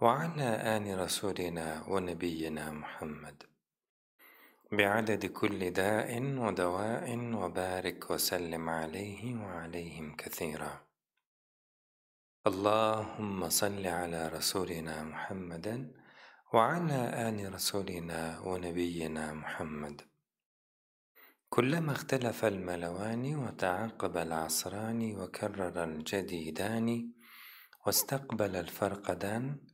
وعلى آل رسولنا ونبينا محمد. بعدد كل داء ودواء وبارك وسلم عليه وعليهم كثيرا. اللهم صل على رسولنا محمد وعلى آل رسولنا ونبينا محمد. كلما اختلف الملوان وتعاقب العصران وكرر الجديدان واستقبل الفرقدان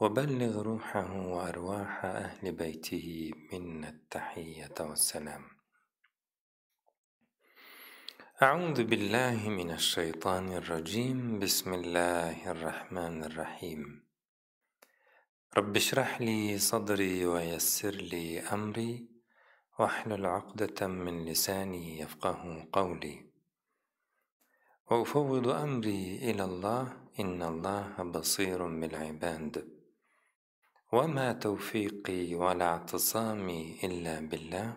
وبلغ روحه وأرواح أهل بيته منا التحية والسلام. أعوذ بالله من الشيطان الرجيم. بسم الله الرحمن الرحيم. رب اشرح لي صدري ويسر لي أمري واحلل عقدة من لساني يفقه قولي. وأفوض أمري إلى الله إن الله بصير بالعباد. وما توفيقي ولا اعتصامي إلا بالله.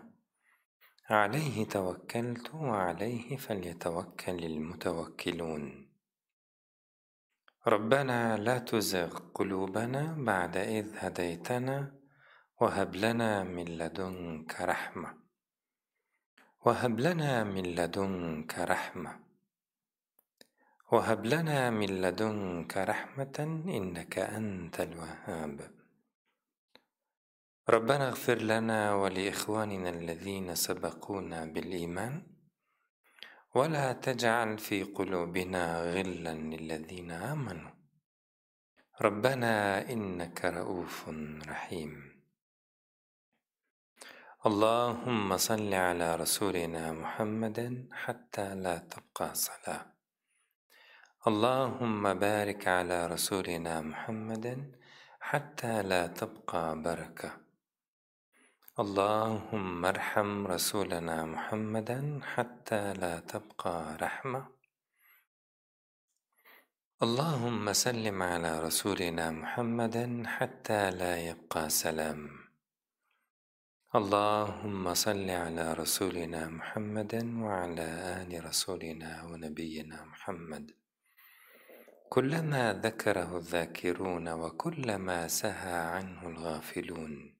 عليه توكلت وعليه فليتوكل المتوكلون. ربنا لا تزغ قلوبنا بعد إذ هديتنا وهب لنا من لدنك رحمة. وهب لنا من لدنك رحمة. وهب لنا من لدنك رحمة إنك أنت الوهاب. ربنا اغفر لنا ولإخواننا الذين سبقونا بالإيمان ولا تجعل في قلوبنا غلا للذين آمنوا. ربنا إنك رؤوف رحيم. اللهم صل على رسولنا محمد حتى لا تبقى صلاة. اللهم بارك على رسولنا محمد حتى لا تبقى بركة. اللهم ارحم رسولنا محمدا حتى لا تبقى رحمة. اللهم سلم على رسولنا محمدا حتى لا يبقى سلام. اللهم صل على رسولنا محمدا وعلى آل رسولنا ونبينا محمد. كلما ذكره الذاكرون وكلما سهى عنه الغافلون.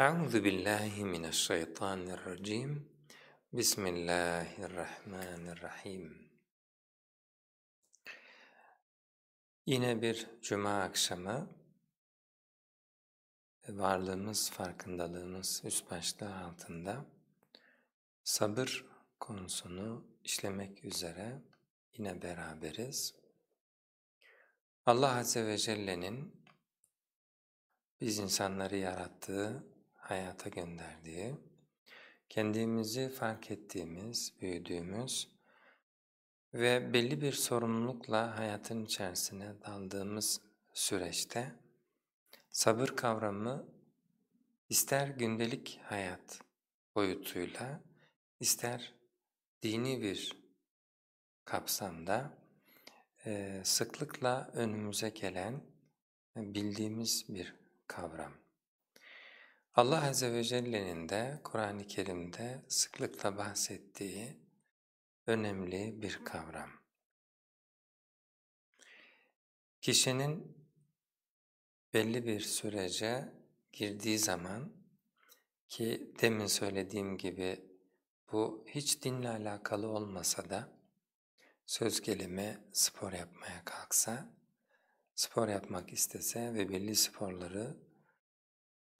أعوذ بالله من الشيطان الرجيم بسم الله الرحمن الرحيم Yine bir cuma akşamı varlığımız, farkındalığımız üst başlığı altında sabır konusunu işlemek üzere yine beraberiz. Allah Azze ve Celle'nin biz insanları yarattığı, hayata gönderdiği, kendimizi fark ettiğimiz, büyüdüğümüz ve belli bir sorumlulukla hayatın içerisine daldığımız süreçte sabır kavramı ister gündelik hayat boyutuyla ister dini bir kapsamda sıklıkla önümüze gelen bildiğimiz bir kavram. Allah Azze ve Celle'nin de Kur'an-ı Kerim'de sıklıkla bahsettiği önemli bir kavram. Kişinin belli bir sürece girdiği zaman ki demin söylediğim gibi bu hiç dinle alakalı olmasa da söz gelimi spor yapmaya kalksa, spor yapmak istese ve belli sporları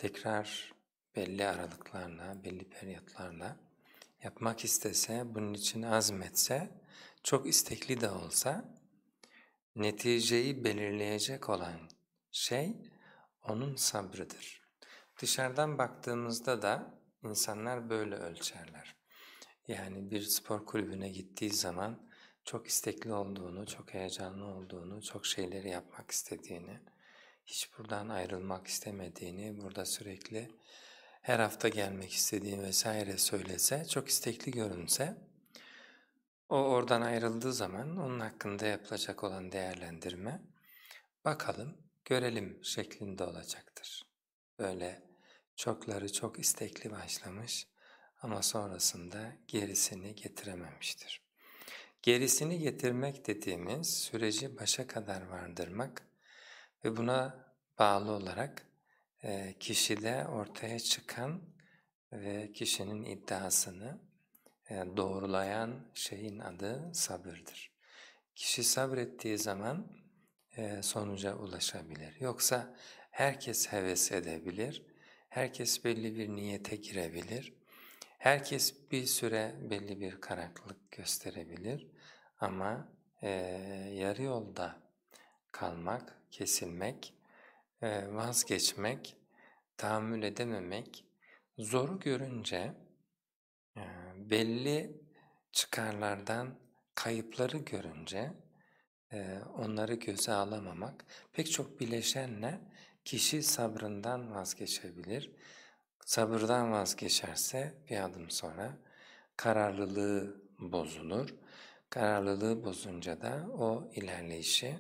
tekrar belli aralıklarla, belli periyotlarla yapmak istese, bunun için azmetse, çok istekli de olsa, neticeyi belirleyecek olan şey onun sabrıdır. Dışarıdan baktığımızda da insanlar böyle ölçerler. Yani bir spor kulübüne gittiği zaman çok istekli olduğunu, çok heyecanlı olduğunu, çok şeyleri yapmak istediğini, hiç buradan ayrılmak istemediğini, burada sürekli her hafta gelmek istediğini vesaire söylese, çok istekli görünse, o oradan ayrıldığı zaman onun hakkında yapılacak olan değerlendirme, bakalım, görelim şeklinde olacaktır. Böyle çokları çok istekli başlamış ama sonrasında gerisini getirememiştir. Gerisini getirmek dediğimiz süreci başa kadar vardırmak ve buna bağlı olarak e, kişide ortaya çıkan ve kişinin iddiasını e, doğrulayan şeyin adı sabırdır. Kişi sabrettiği zaman e, sonuca ulaşabilir. Yoksa herkes heves edebilir, herkes belli bir niyete girebilir, herkes bir süre belli bir karaklık gösterebilir ama e, yarı yolda kalmak, kesilmek, e, vazgeçmek, tahammül edememek, zoru görünce e, belli çıkarlardan kayıpları görünce e, onları göze alamamak pek çok bileşenle kişi sabrından vazgeçebilir. Sabırdan vazgeçerse bir adım sonra kararlılığı bozulur. Kararlılığı bozunca da o ilerleyişi,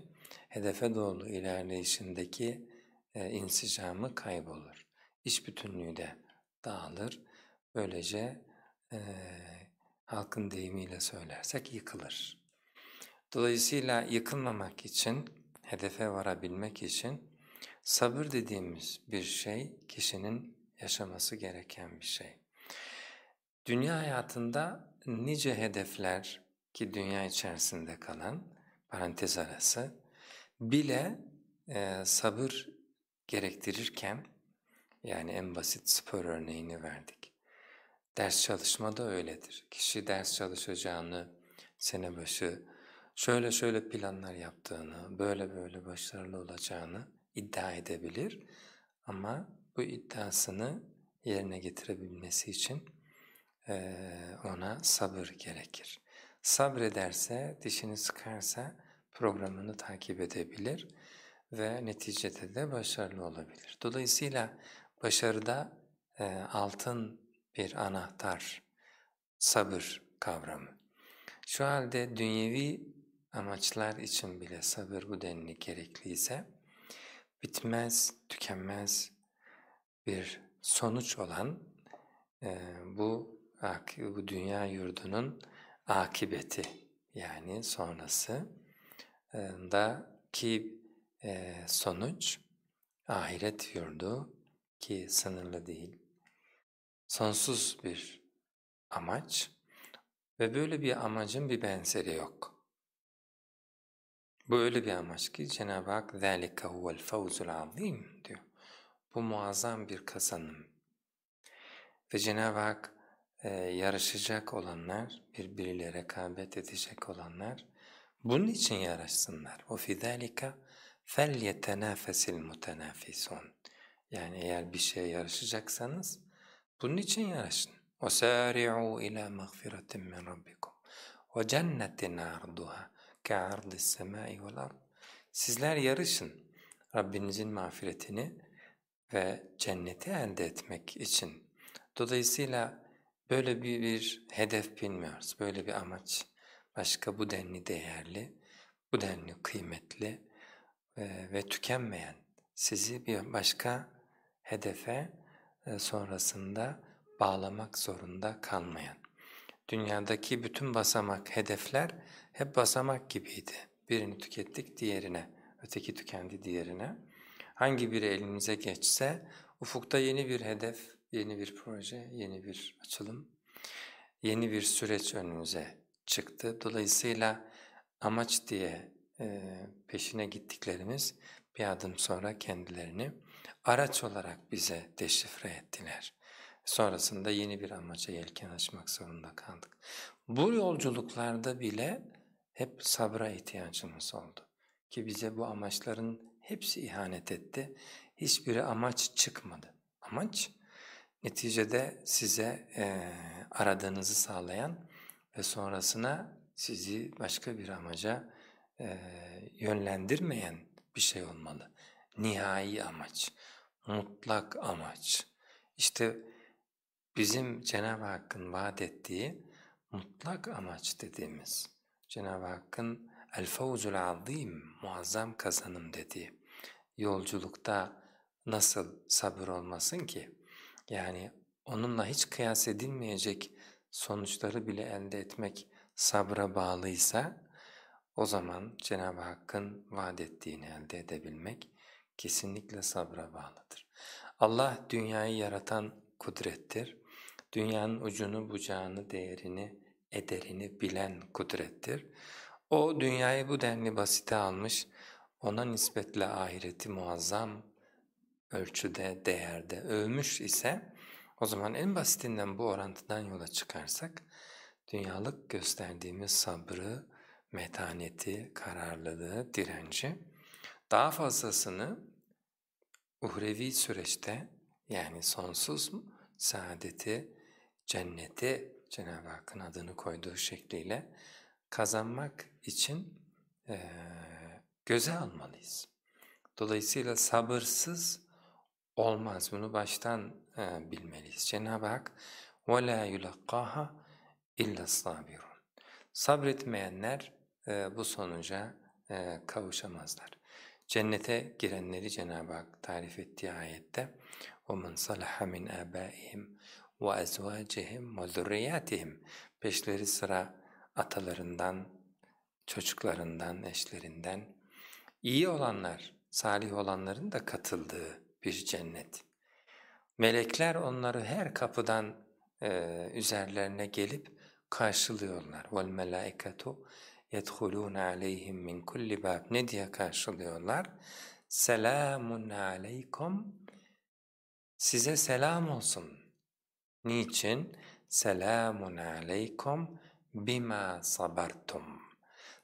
hedefe doğru ilerleyişindeki e, insicamı kaybolur. İş bütünlüğü de dağılır. Böylece e, halkın deyimiyle söylersek yıkılır. Dolayısıyla yıkılmamak için, hedefe varabilmek için sabır dediğimiz bir şey kişinin yaşaması gereken bir şey. Dünya hayatında nice hedefler ki dünya içerisinde kalan parantez arası bile e, sabır gerektirirken yani en basit spor örneğini verdik. Ders çalışma da öyledir. Kişi ders çalışacağını, sene başı şöyle şöyle planlar yaptığını, böyle böyle başarılı olacağını iddia edebilir. Ama bu iddiasını yerine getirebilmesi için e, ona sabır gerekir. Sabrederse, dişini sıkarsa programını takip edebilir ve neticede de başarılı olabilir. Dolayısıyla başarıda e, altın bir anahtar, sabır kavramı. Şu halde dünyevi amaçlar için bile sabır bu denli gerekliyse, bitmez, tükenmez bir sonuç olan e, bu, bu dünya yurdunun akibeti yani sonrası ki e, sonuç ahiret yurdu ki sınırlı değil, sonsuz bir amaç ve böyle bir amacın bir benzeri yok. Bu öyle bir amaç ki Cenab-ı Hak ذَٰلِكَ هُوَ الْفَوْزُ الْعَظِيمُ diyor. Bu muazzam bir kazanım. Ve Cenab-ı Hak e, yarışacak olanlar, birbiriyle rekabet edecek olanlar bunun için yarışsınlar. وَفِي ذَٰلِكَ فَلْيَتَنَافَسِ الْمُتَنَافِسُونَ Yani eğer bir şeye yarışacaksanız bunun için yarışın. وَسَارِعُوا إِلَى مَغْفِرَةٍ مِّنْ رَبِّكُمْ وَجَنَّةٍ عَرْضُهَا كَعَرْضِ السَّمَاءِ وَالْأَرْضِ Sizler yarışın Rabbinizin mağfiretini ve cenneti elde etmek için. Dolayısıyla böyle bir, bir hedef bilmiyoruz, böyle bir amaç başka bu denli değerli, bu denli kıymetli ve tükenmeyen, sizi bir başka hedefe sonrasında bağlamak zorunda kalmayan. Dünyadaki bütün basamak, hedefler hep basamak gibiydi. Birini tükettik diğerine, öteki tükendi diğerine. Hangi biri elinize geçse ufukta yeni bir hedef, yeni bir proje, yeni bir açılım, yeni bir süreç önünüze çıktı. Dolayısıyla amaç diye e, peşine gittiklerimiz bir adım sonra kendilerini araç olarak bize deşifre ettiler. Sonrasında yeni bir amaca yelken açmak zorunda kaldık. Bu yolculuklarda bile hep sabra ihtiyacımız oldu. Ki bize bu amaçların hepsi ihanet etti. Hiçbiri amaç çıkmadı. Amaç neticede size e, aradığınızı sağlayan ve sonrasına sizi başka bir amaca e, yönlendirmeyen bir şey olmalı. Nihai amaç, mutlak amaç. İşte bizim Cenab-ı Hakk'ın vaat ettiği mutlak amaç dediğimiz, Cenab-ı Hakk'ın el-fevzul azim, muazzam kazanım dediği yolculukta nasıl sabır olmasın ki? Yani onunla hiç kıyas edilmeyecek sonuçları bile elde etmek sabra bağlıysa, o zaman Cenab-ı Hakk'ın vaat ettiğini elde edebilmek kesinlikle sabra bağlıdır. Allah dünyayı yaratan kudrettir. Dünyanın ucunu, bucağını, değerini, ederini bilen kudrettir. O dünyayı bu denli basite almış, ona nispetle ahireti muazzam ölçüde, değerde övmüş ise, o zaman en basitinden bu orantıdan yola çıkarsak, dünyalık gösterdiğimiz sabrı, metaneti, kararlılığı, direnci, daha fazlasını uhrevi süreçte yani sonsuz saadeti, cenneti Cenab-ı Hakk'ın adını koyduğu şekliyle kazanmak için e, göze almalıyız. Dolayısıyla sabırsız olmaz. Bunu baştan e, bilmeliyiz. Cenab-ı Hak وَلَا يُلَقَّاهَا اِلَّا الصَّابِرُونَ Sabretmeyenler e, bu sonuca e, kavuşamazlar. Cennete girenleri Cenab-ı Hak tarif ettiği ayette وَمَنْ صَلَحَ مِنْ آبَائِهِمْ وَأَزْوَاجِهِمْ وَذُرِّيَّاتِهِمْ Peşleri sıra atalarından, çocuklarından, eşlerinden iyi olanlar, salih olanların da katıldığı bir cennet. Melekler onları her kapıdan e, üzerlerine gelip karşılıyorlar. وَالْمَلَائِكَةُ يَدْخُلُونَ عَلَيْهِمْ مِنْ كُلِّ بَابٍ Ne diye karşılıyorlar? Selamun aleykum. Size selam olsun. Niçin? Selamun aleykum bima sabartum.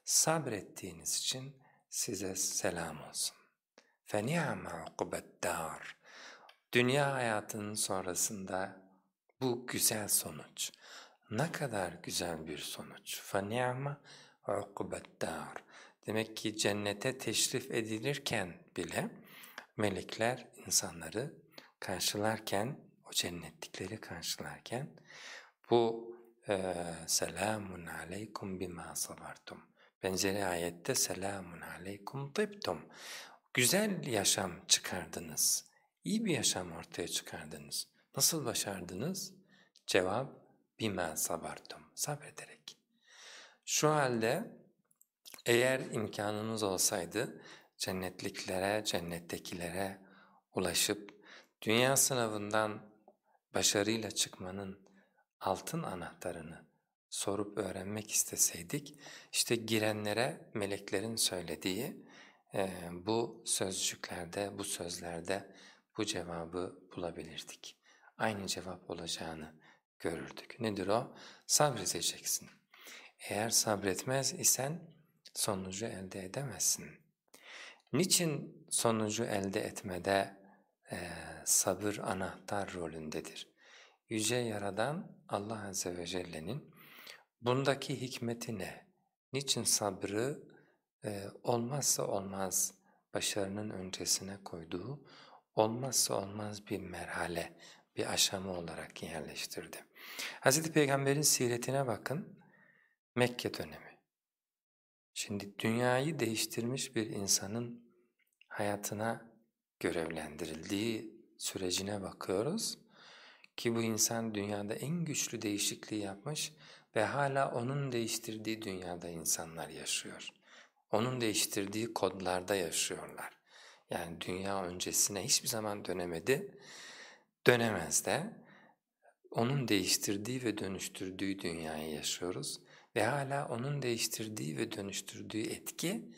Sabrettiğiniz için size selam olsun. فَنِعَمَ عُقُبَ الدَّارِ Dünya hayatının sonrasında bu güzel sonuç. Ne kadar güzel bir sonuç. فَنِعْمَ عُقُبَ الدَّارِ Demek ki cennete teşrif edilirken bile melekler insanları karşılarken, o cennetlikleri karşılarken bu e, selamun aleykum bima sabartum. Benzeri ayette selamun aleykum tıptum. Güzel yaşam çıkardınız. İyi bir yaşam ortaya çıkardınız. Nasıl başardınız? Cevap bima sabartum. Sabrederek. Şu halde eğer imkanınız olsaydı cennetliklere, cennettekilere ulaşıp dünya sınavından başarıyla çıkmanın altın anahtarını sorup öğrenmek isteseydik, işte girenlere meleklerin söylediği bu sözcüklerde, bu sözlerde bu cevabı bulabilirdik. Aynı cevap olacağını görürdük. Nedir o? Sabredeceksin. Eğer sabretmez isen sonucu elde edemezsin. Niçin sonucu elde etmede e, sabır anahtar rolündedir? Yüce Yaradan Allah Azze ve Celle'nin bundaki hikmeti ne? Niçin sabrı e, olmazsa olmaz başarının öncesine koyduğu olmazsa olmaz bir merhale, bir aşama olarak yerleştirdi. Hz. Peygamber'in siretine bakın, Mekke dönemi. Şimdi dünyayı değiştirmiş bir insanın hayatına görevlendirildiği sürecine bakıyoruz ki bu insan dünyada en güçlü değişikliği yapmış ve hala onun değiştirdiği dünyada insanlar yaşıyor. Onun değiştirdiği kodlarda yaşıyorlar. Yani dünya öncesine hiçbir zaman dönemedi, dönemez de. Onun değiştirdiği ve dönüştürdüğü dünyayı yaşıyoruz ve hala onun değiştirdiği ve dönüştürdüğü etki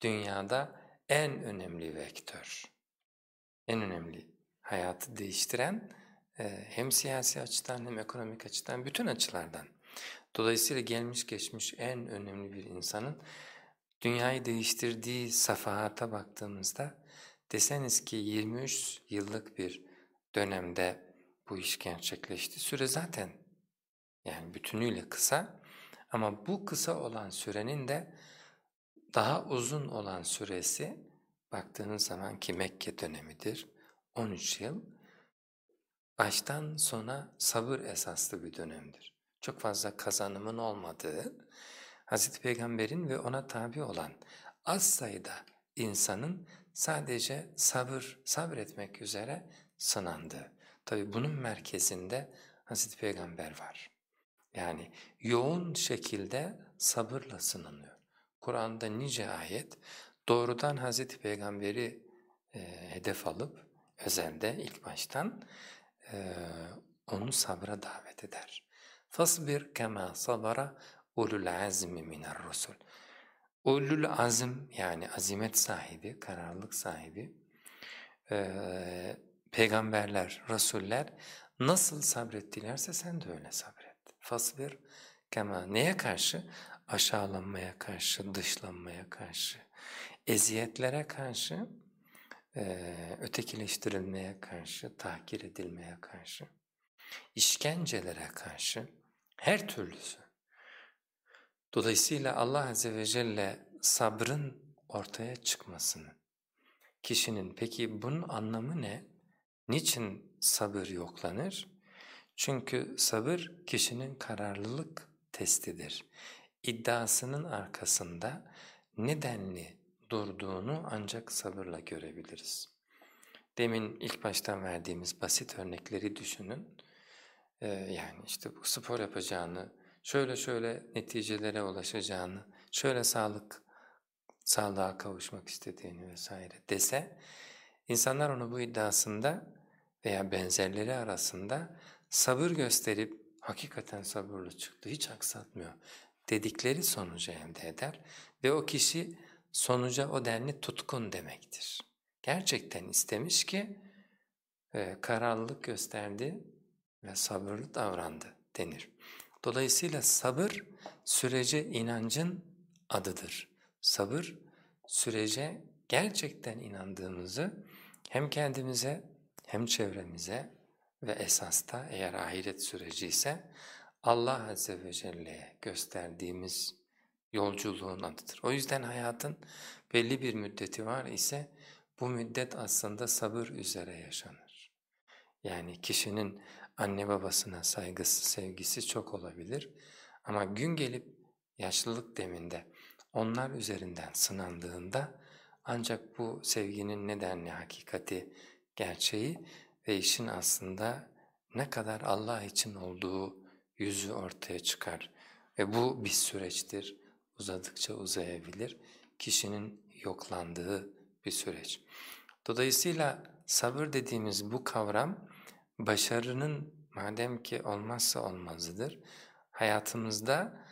dünyada en önemli vektör. En önemli hayatı değiştiren e, hem siyasi açıdan hem ekonomik açıdan bütün açılardan. Dolayısıyla gelmiş geçmiş en önemli bir insanın dünyayı değiştirdiği safahata baktığımızda deseniz ki 23 yıllık bir dönemde bu iş gerçekleşti. Süre zaten yani bütünüyle kısa ama bu kısa olan sürenin de daha uzun olan süresi baktığınız zaman ki Mekke dönemidir 13 yıl baştan sona sabır esaslı bir dönemdir. Çok fazla kazanımın olmadığı Hz. Peygamber'in ve ona tabi olan az sayıda insanın sadece sabır, sabretmek üzere sınandı. Tabi bunun merkezinde Hz. Peygamber var. Yani yoğun şekilde sabırla sınanıyor. Kur'an'da nice ayet doğrudan Hz. Peygamber'i e, hedef alıp özelde ilk baştan e, onu sabra davet eder. فَصْبِرْ كَمَا صَبَرَ ulul azmi miner rusul. Ulul azim yani azimet sahibi, kararlılık sahibi e, peygamberler, rasuller nasıl sabrettilerse sen de öyle sabret. Fasbir kema neye karşı? Aşağılanmaya karşı, dışlanmaya karşı, eziyetlere karşı, e, ötekileştirilmeye karşı, tahkir edilmeye karşı, işkencelere karşı, her türlüsü. Dolayısıyla Allah Azze ve Celle sabrın ortaya çıkmasını, kişinin peki bunun anlamı ne? Niçin sabır yoklanır? Çünkü sabır kişinin kararlılık testidir. İddiasının arkasında nedenli durduğunu ancak sabırla görebiliriz. Demin ilk baştan verdiğimiz basit örnekleri düşünün. Ee, yani işte bu spor yapacağını, şöyle şöyle neticelere ulaşacağını, şöyle sağlık, sağlığa kavuşmak istediğini vesaire dese, insanlar onu bu iddiasında veya benzerleri arasında sabır gösterip hakikaten sabırlı çıktı, hiç aksatmıyor. dedikleri sonucu elde eder ve o kişi sonuca o denli tutkun demektir. Gerçekten istemiş ki e, kararlılık gösterdi ve sabırlı davrandı denir. Dolayısıyla sabır sürece inancın adıdır. Sabır sürece gerçekten inandığımızı hem kendimize hem çevremize ve esasta eğer ahiret süreci ise Allah Azze ve Celle'ye gösterdiğimiz yolculuğun adıdır. O yüzden hayatın belli bir müddeti var ise bu müddet aslında sabır üzere yaşanır. Yani kişinin anne babasına saygısı, sevgisi çok olabilir ama gün gelip yaşlılık deminde onlar üzerinden sınandığında ancak bu sevginin nedenli hakikati, gerçeği ve işin aslında ne kadar Allah için olduğu yüzü ortaya çıkar. Ve bu bir süreçtir, uzadıkça uzayabilir, kişinin yoklandığı bir süreç. Dolayısıyla sabır dediğimiz bu kavram başarının madem ki olmazsa olmazıdır, hayatımızda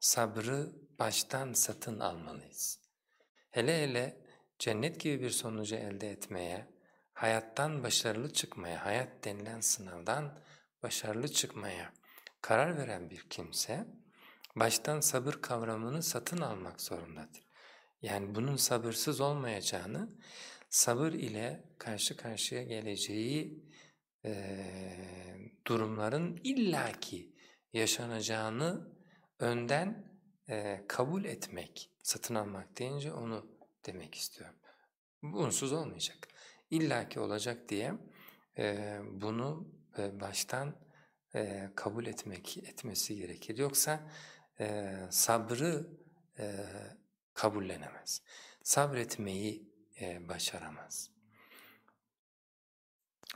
sabrı baştan satın almalıyız. Hele hele cennet gibi bir sonucu elde etmeye, hayattan başarılı çıkmaya, hayat denilen sınavdan başarılı çıkmaya karar veren bir kimse, baştan sabır kavramını satın almak zorundadır. Yani bunun sabırsız olmayacağını, sabır ile karşı karşıya geleceği e, durumların illaki yaşanacağını önden e, kabul etmek, satın almak deyince onu demek istiyorum. Bunsuz olmayacak. İlla ki olacak diye e, bunu e, baştan e, kabul etmek etmesi gerekir. Yoksa e, sabrı e, kabullenemez. Sabretmeyi e, başaramaz.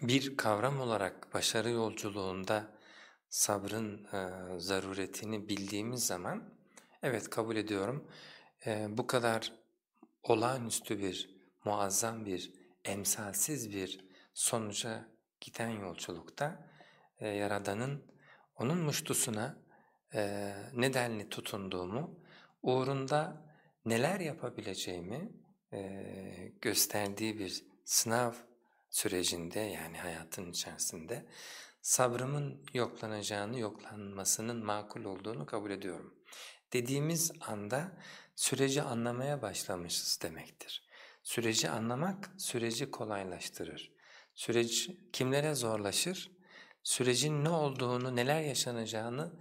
Bir kavram olarak başarı yolculuğunda sabrın e, zaruretini bildiğimiz zaman evet kabul ediyorum e, bu kadar olağanüstü bir, muazzam bir, emsalsiz bir sonuca giden yolculukta e, Yaradan'ın onun muştusuna e, nedenli tutunduğumu, uğrunda neler yapabileceğimi e, gösterdiği bir sınav sürecinde yani hayatın içerisinde sabrımın yoklanacağını, yoklanmasının makul olduğunu kabul ediyorum. Dediğimiz anda süreci anlamaya başlamışız demektir. Süreci anlamak süreci kolaylaştırır. Süreç kimlere zorlaşır? Sürecin ne olduğunu, neler yaşanacağını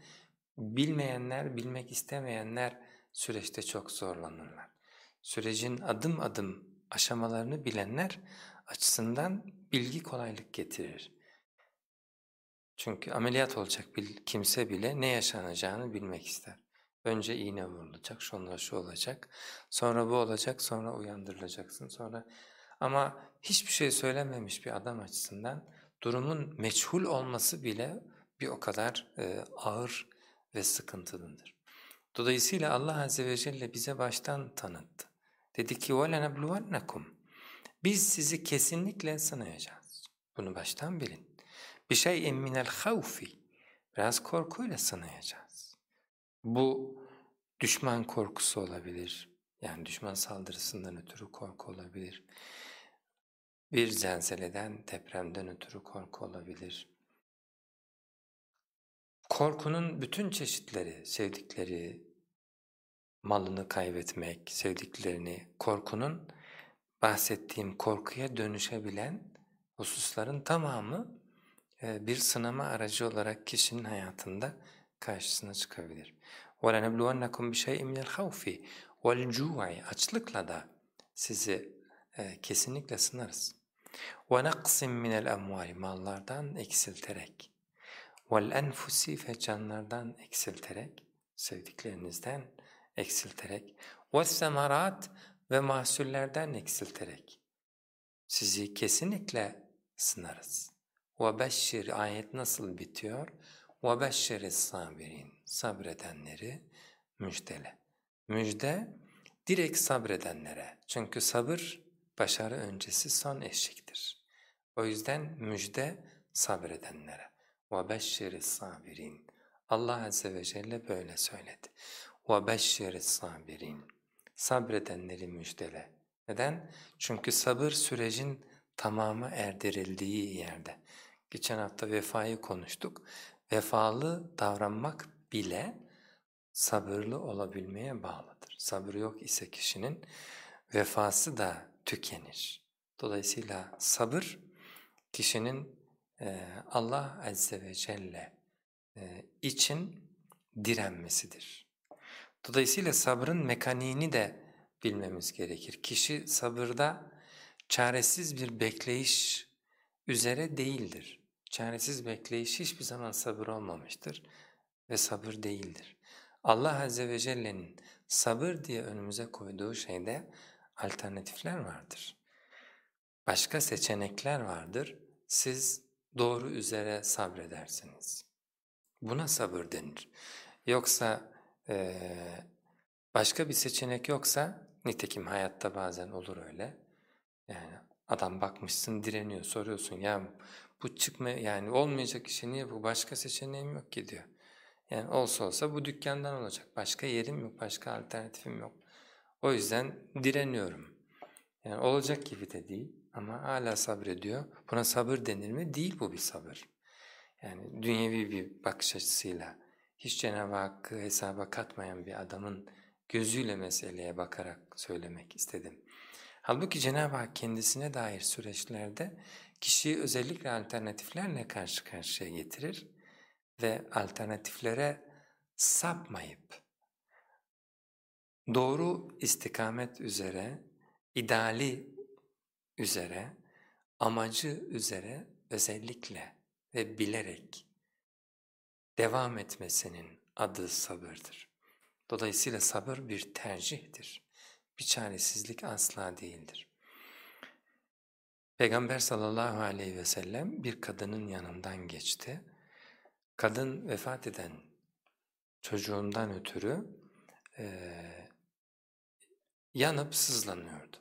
bilmeyenler, bilmek istemeyenler süreçte çok zorlanırlar. Sürecin adım adım aşamalarını bilenler açısından bilgi kolaylık getirir. Çünkü ameliyat olacak bir kimse bile ne yaşanacağını bilmek ister. Önce iğne vurulacak, sonra şu olacak, sonra bu olacak, sonra uyandırılacaksın, sonra... Ama hiçbir şey söylememiş bir adam açısından durumun meçhul olması bile bir o kadar e, ağır ve sıkıntılıdır. Dolayısıyla Allah Azze ve Celle bize baştan tanıttı. Dedi ki وَلَنَبْلُوَنَّكُمْ biz sizi kesinlikle sınayacağız. Bunu baştan bilin. Bir şey minel havfi Biraz korkuyla sınayacağız. Bu düşman korkusu olabilir. Yani düşman saldırısından ötürü korku olabilir. Bir zelzeleden, depremden ötürü korku olabilir. Korkunun bütün çeşitleri, sevdikleri, malını kaybetmek, sevdiklerini, korkunun bahsettiğim korkuya dönüşebilen hususların tamamı e, bir sınama aracı olarak kişinin hayatında karşısına çıkabilir. وَلَنَبْلُوَنَّكُمْ بِشَيْءٍ مِنَ الْخَوْفِ وَالْجُوعِ Açlıkla da sizi e, kesinlikle sınarız. وَنَقْسٍ مِنَ الْاَمْوَالِ Mallardan eksilterek. وَالْاَنْفُسِ Ve canlardan eksilterek, sevdiklerinizden eksilterek. وَالثَّمَرَاتِ Ve mahsullerden eksilterek. Sizi kesinlikle sınarız. وَبَشِّرْ Ayet nasıl bitiyor? وَبَشِّرِ الصَّابِرِينَ Sabredenleri müjdele. Müjde direkt sabredenlere. Çünkü sabır başarı öncesi son eşiktir. O yüzden müjde sabredenlere. وَبَشِّرِ الصَّابِرِينَ Allah Azze ve Celle böyle söyledi. وَبَشِّرِ الصَّابِرِينَ Sabredenleri müjdele. Neden? Çünkü sabır sürecin tamamı erdirildiği yerde. Geçen hafta vefayı konuştuk. Vefalı davranmak bile sabırlı olabilmeye bağlıdır. Sabır yok ise kişinin vefası da tükenir. Dolayısıyla sabır kişinin e, Allah Azze ve Celle e, için direnmesidir. Dolayısıyla sabrın mekaniğini de bilmemiz gerekir. Kişi sabırda çaresiz bir bekleyiş üzere değildir. Çaresiz bekleyiş hiçbir zaman sabır olmamıştır ve sabır değildir. Allah Azze ve Celle'nin sabır diye önümüze koyduğu şeyde alternatifler vardır. Başka seçenekler vardır. Siz doğru üzere sabredersiniz. Buna sabır denir. Yoksa e, başka bir seçenek yoksa, nitekim hayatta bazen olur öyle. Yani adam bakmışsın direniyor, soruyorsun ya bu çıkma yani olmayacak işe niye bu başka seçeneğim yok ki diyor. Yani olsa olsa bu dükkandan olacak. Başka yerim yok, başka alternatifim yok. O yüzden direniyorum. Yani olacak gibi de değil ama hala sabrediyor. Buna sabır denir mi? Değil bu bir sabır. Yani dünyevi bir bakış açısıyla hiç Cenab-ı Hakk'ı hesaba katmayan bir adamın gözüyle meseleye bakarak söylemek istedim. Halbuki Cenab-ı Hak kendisine dair süreçlerde kişiyi özellikle alternatiflerle karşı karşıya getirir ve alternatiflere sapmayıp doğru istikamet üzere, ideali üzere, amacı üzere özellikle ve bilerek devam etmesinin adı sabırdır. Dolayısıyla sabır bir tercihtir. Bir çaresizlik asla değildir. Peygamber sallallahu aleyhi ve sellem bir kadının yanından geçti. Kadın vefat eden çocuğundan ötürü e, yanıp sızlanıyordu.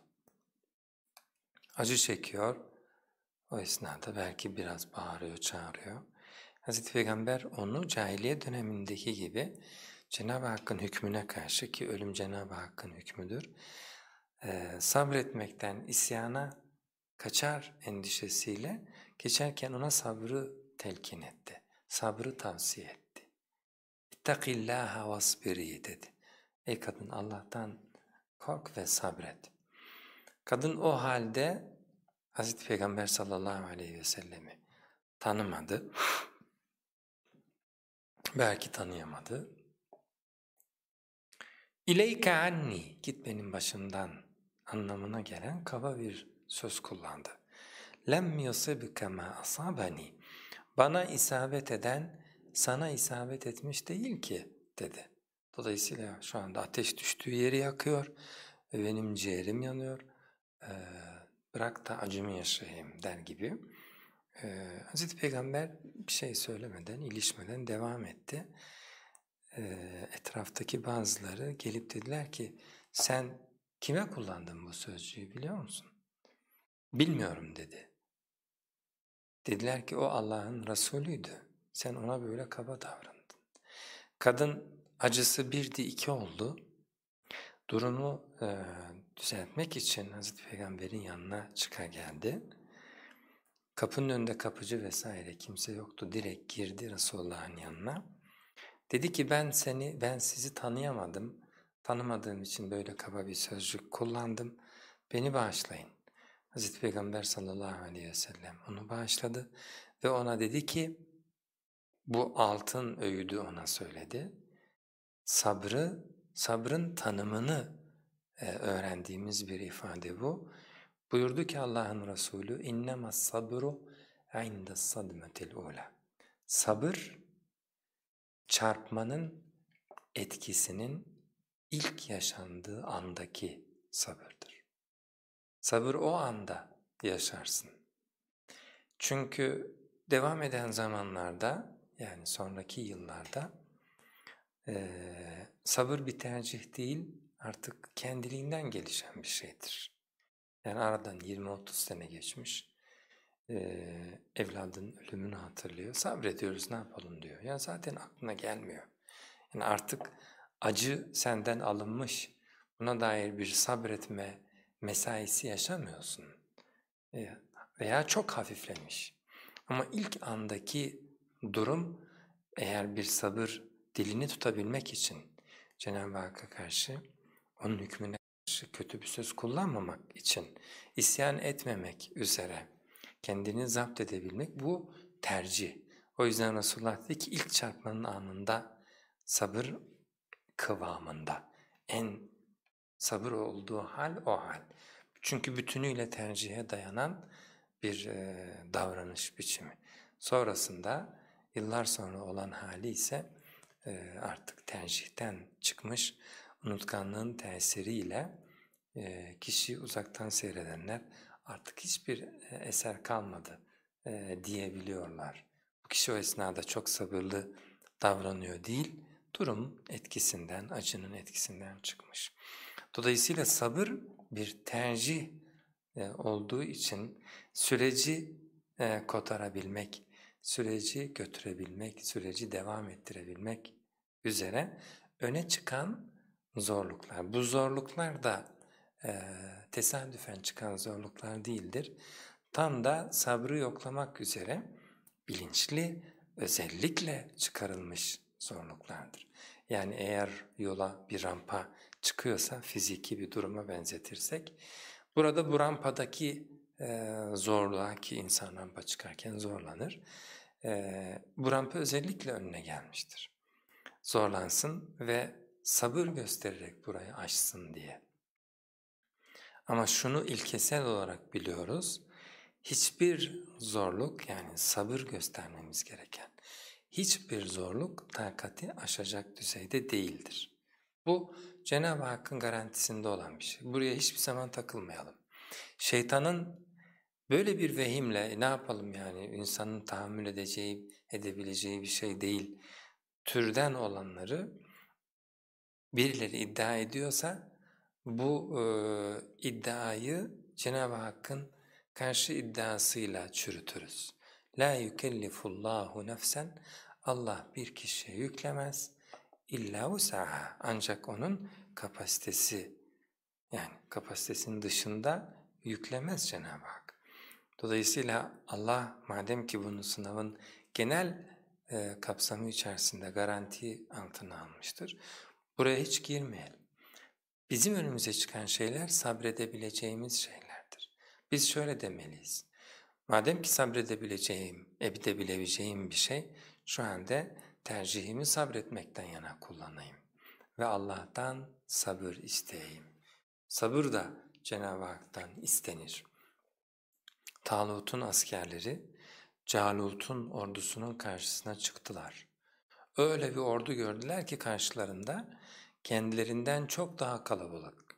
Acı çekiyor, o esnada belki biraz bağırıyor, çağırıyor. Hazreti Peygamber onu cahiliye dönemindeki gibi Cenab-ı Hakk'ın hükmüne karşı ki ölüm Cenab-ı Hakk'ın hükmüdür, e, sabretmekten isyana kaçar endişesiyle geçerken ona sabrı telkin etti, sabrı tavsiye etti. İttakillâhe vasbiri dedi. Ey kadın Allah'tan kork ve sabret. Kadın o halde Hazreti Peygamber sallallahu aleyhi ve sellemi tanımadı. Belki tanıyamadı. İleyke anni, git benim başımdan anlamına gelen kaba bir söz kullandı. Lem yusibke ma asabani. Bana isabet eden sana isabet etmiş değil ki dedi. Dolayısıyla şu anda ateş düştüğü yeri yakıyor ve benim ciğerim yanıyor. Ee, bırak da acımı yaşayayım der gibi. Ee, Hz. Peygamber bir şey söylemeden, ilişmeden devam etti. Ee, etraftaki bazıları gelip dediler ki sen kime kullandın bu sözcüğü biliyor musun? Bilmiyorum dedi. Dediler ki o Allah'ın Resulüydü. Sen ona böyle kaba davrandın. Kadın acısı birdi iki oldu. Durumu e, düzeltmek için Hazreti Peygamber'in yanına çıka geldi. Kapının önünde kapıcı vesaire kimse yoktu. Direkt girdi Resulullah'ın yanına. Dedi ki ben seni, ben sizi tanıyamadım. Tanımadığım için böyle kaba bir sözcük kullandım. Beni bağışlayın. Hazreti Peygamber sallallahu aleyhi ve sellem onu bağışladı ve ona dedi ki bu altın öğüdü ona söyledi. Sabrı, sabrın tanımını e, öğrendiğimiz bir ifade bu. Buyurdu ki Allah'ın Resulü اِنَّمَا الصَّبْرُ عِنْدَ الصَّدْمَةِ الْعُولَى Sabır, çarpmanın etkisinin ilk yaşandığı andaki sabırdır. Sabır o anda yaşarsın. Çünkü devam eden zamanlarda yani sonraki yıllarda e, sabır bir tercih değil artık kendiliğinden gelişen bir şeydir. Yani aradan 20-30 sene geçmiş, ee, evladın ölümünü hatırlıyor, sabrediyoruz ne yapalım diyor. Ya zaten aklına gelmiyor. Yani artık acı senden alınmış, buna dair bir sabretme mesaisi yaşamıyorsun E, veya çok hafiflemiş. Ama ilk andaki durum eğer bir sabır dilini tutabilmek için Cenab-ı Hakk'a karşı onun hükmüne karşı kötü bir söz kullanmamak için isyan etmemek üzere kendini zapt edebilmek bu tercih. O yüzden Resulullah dedi ki ilk çarpmanın anında sabır kıvamında en sabır olduğu hal o hal. Çünkü bütünüyle tercihe dayanan bir e, davranış biçimi. Sonrasında yıllar sonra olan hali ise e, artık tercihten çıkmış unutkanlığın tesiriyle kişi uzaktan seyredenler artık hiçbir eser kalmadı diyebiliyorlar. Bu kişi o esnada çok sabırlı davranıyor değil, durum etkisinden, acının etkisinden çıkmış. Dolayısıyla sabır bir tercih olduğu için süreci kotarabilmek, süreci götürebilmek, süreci devam ettirebilmek üzere öne çıkan zorluklar. Bu zorluklar da e, tesadüfen çıkan zorluklar değildir. Tam da sabrı yoklamak üzere bilinçli, özellikle çıkarılmış zorluklardır. Yani eğer yola bir rampa çıkıyorsa fiziki bir duruma benzetirsek, burada bu rampadaki e, zorluğa ki insan rampa çıkarken zorlanır, e, bu rampa özellikle önüne gelmiştir. Zorlansın ve sabır göstererek burayı aşsın diye. Ama şunu ilkesel olarak biliyoruz, hiçbir zorluk yani sabır göstermemiz gereken hiçbir zorluk takati aşacak düzeyde değildir. Bu Cenab-ı Hakk'ın garantisinde olan bir şey. Buraya hiçbir zaman takılmayalım. Şeytanın böyle bir vehimle ne yapalım yani insanın tahammül edeceği, edebileceği bir şey değil türden olanları birileri iddia ediyorsa bu e, iddiayı Cenab-ı Hakk'ın karşı iddiasıyla çürütürüz. La yukellifullahu nefsen Allah bir kişiye yüklemez illa usaha ancak onun kapasitesi yani kapasitesinin dışında yüklemez Cenab-ı Hak. Dolayısıyla Allah madem ki bunu sınavın genel e, kapsamı içerisinde garanti altına almıştır. Buraya hiç girmeyelim. Bizim önümüze çıkan şeyler sabredebileceğimiz şeylerdir. Biz şöyle demeliyiz. Madem ki sabredebileceğim, edebileceğim bir şey, şu anda tercihimi sabretmekten yana kullanayım. Ve Allah'tan sabır isteyeyim. Sabır da Cenab-ı Hak'tan istenir. Talut'un askerleri Calut'un ordusunun karşısına çıktılar. Öyle bir ordu gördüler ki karşılarında kendilerinden çok daha kalabalık.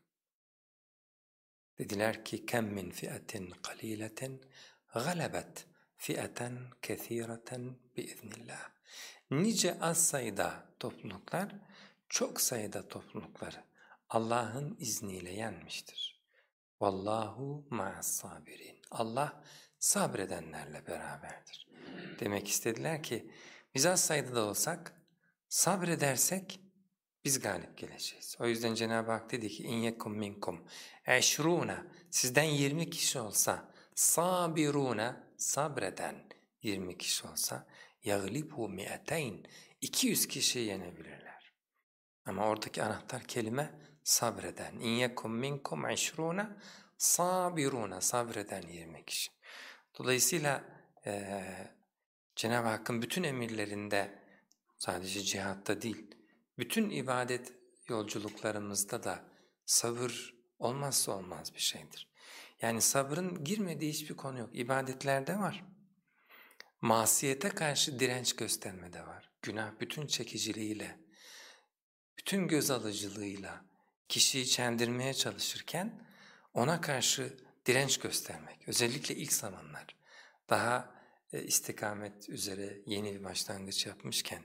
Dediler ki kem min fi'atin qalileten galabet fi'aten kesireten biiznillah. Nice az sayıda topluluklar çok sayıda toplulukları Allah'ın izniyle yenmiştir. Vallahu ma'as sabirin. Allah sabredenlerle beraberdir. Demek istediler ki biz az sayıda da olsak sabredersek biz galip geleceğiz. O yüzden Cenab-ı Hak dedi ki in yekum minkum eşruna sizden 20 kişi olsa sabiruna sabreden 20 kişi olsa yaglibu mi'ateyn 200 kişi yenebilirler. Ama oradaki anahtar kelime sabreden. İn yekum minkum eşruna sabiruna sabreden 20 kişi. Dolayısıyla e, Cenab-ı Hakk'ın bütün emirlerinde sadece cihatta değil, bütün ibadet yolculuklarımızda da sabır olmazsa olmaz bir şeydir. Yani sabrın girmediği hiçbir konu yok. İbadetlerde var. Masiyete karşı direnç göstermede var. Günah bütün çekiciliğiyle, bütün göz alıcılığıyla kişiyi çendirmeye çalışırken ona karşı direnç göstermek. Özellikle ilk zamanlar daha e, istikamet üzere yeni bir başlangıç yapmışken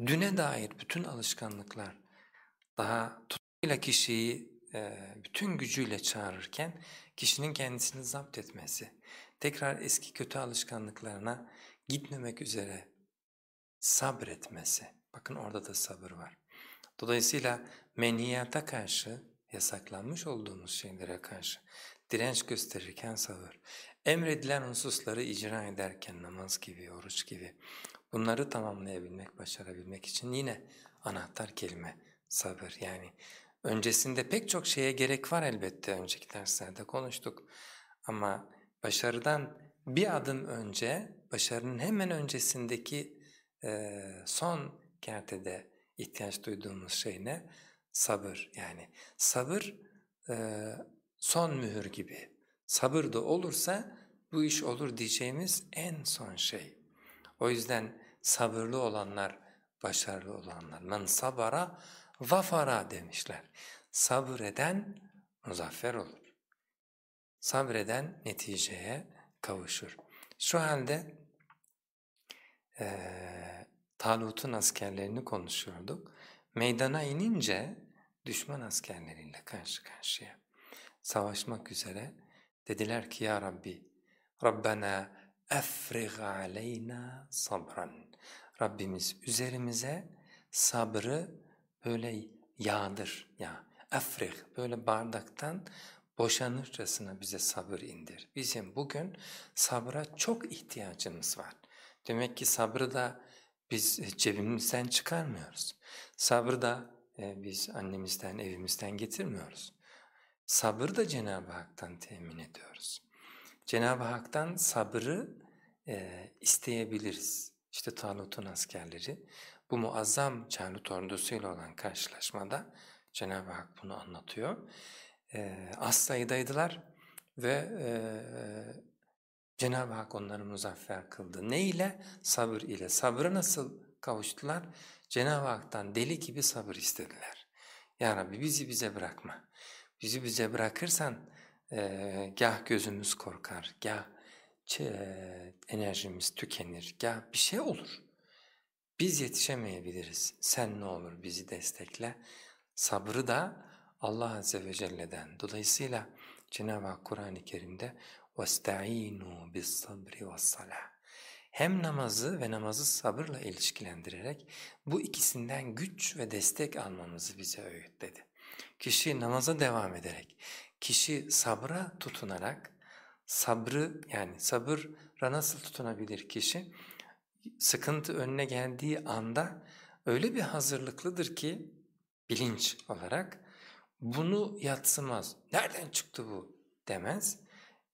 düne dair bütün alışkanlıklar daha tutkuyla kişiyi e, bütün gücüyle çağırırken kişinin kendisini zapt etmesi, tekrar eski kötü alışkanlıklarına gitmemek üzere sabretmesi. Bakın orada da sabır var. Dolayısıyla menhiyata karşı, yasaklanmış olduğumuz şeylere karşı direnç gösterirken sabır, emredilen hususları icra ederken namaz gibi, oruç gibi bunları tamamlayabilmek, başarabilmek için yine anahtar kelime sabır. Yani öncesinde pek çok şeye gerek var elbette önceki derslerde konuştuk ama başarıdan bir adım önce, başarının hemen öncesindeki e, son kertede ihtiyaç duyduğumuz şey ne? Sabır yani. Sabır e, son mühür gibi. Sabır da olursa bu iş olur diyeceğimiz en son şey. O yüzden sabırlı olanlar, başarılı olanlar. Men sabara vafara demişler. Sabreden muzaffer olur. Sabreden neticeye kavuşur. Şu halde e, Talut'un askerlerini konuşuyorduk. Meydana inince düşman askerleriyle karşı karşıya savaşmak üzere dediler ki ya Rabbi Rabbena efrig aleyna sabran Rabbimiz üzerimize sabrı böyle yağdır ya efrig böyle bardaktan boşanırcasına bize sabır indir. Bizim bugün sabra çok ihtiyacımız var. Demek ki sabrı da biz cebimizden çıkarmıyoruz. Sabrı da e, biz annemizden, evimizden getirmiyoruz. Sabrı da Cenab-ı Hak'tan temin ediyoruz. Cenab-ı Hak'tan sabrı e, isteyebiliriz. İşte Talut'un askerleri bu muazzam Calut ordusuyla olan karşılaşmada Cenab-ı Hak bunu anlatıyor. E, az sayıdaydılar ve e, Cenab-ı Hak onları muzaffer kıldı. Ne ile? Sabır ile. Sabrı nasıl kavuştular? Cenab-ı Hak'tan deli gibi sabır istediler. Ya Rabbi bizi bize bırakma. Bizi bize bırakırsan e, gah gözümüz korkar, gah enerjimiz tükenir, gah bir şey olur. Biz yetişemeyebiliriz. Sen ne olur bizi destekle. Sabrı da Allah Azze ve Celle'den. Dolayısıyla Cenab-ı Hak Kur'an-ı Kerim'de وَاسْتَعِينُوا بِالصَّبْرِ وَالصَّلَاةِ Hem namazı ve namazı sabırla ilişkilendirerek bu ikisinden güç ve destek almamızı bize öğütledi. Kişi namaza devam ederek, kişi sabra tutunarak, sabrı yani sabıra nasıl tutunabilir kişi? Sıkıntı önüne geldiği anda öyle bir hazırlıklıdır ki bilinç olarak bunu yatsımaz. Nereden çıktı bu demez.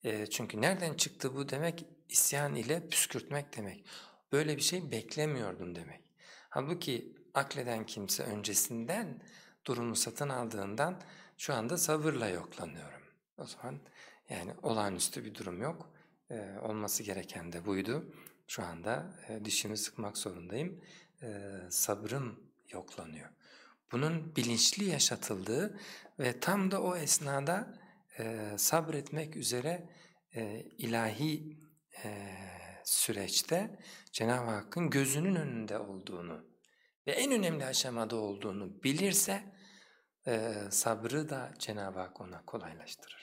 E, çünkü nereden çıktı bu demek isyan ile püskürtmek demek. Böyle bir şey beklemiyordum demek. Halbuki akleden kimse öncesinden durumu satın aldığından şu anda sabırla yoklanıyorum. O zaman yani olağanüstü bir durum yok. Ee, olması gereken de buydu. Şu anda e, dişimi sıkmak zorundayım. Ee, sabrım yoklanıyor. Bunun bilinçli yaşatıldığı ve tam da o esnada e, sabretmek üzere e, ilahi e, süreçte Cenab-ı Hakk'ın gözünün önünde olduğunu ve en önemli aşamada olduğunu bilirse e, sabrı da Cenab-ı Hak ona kolaylaştırır.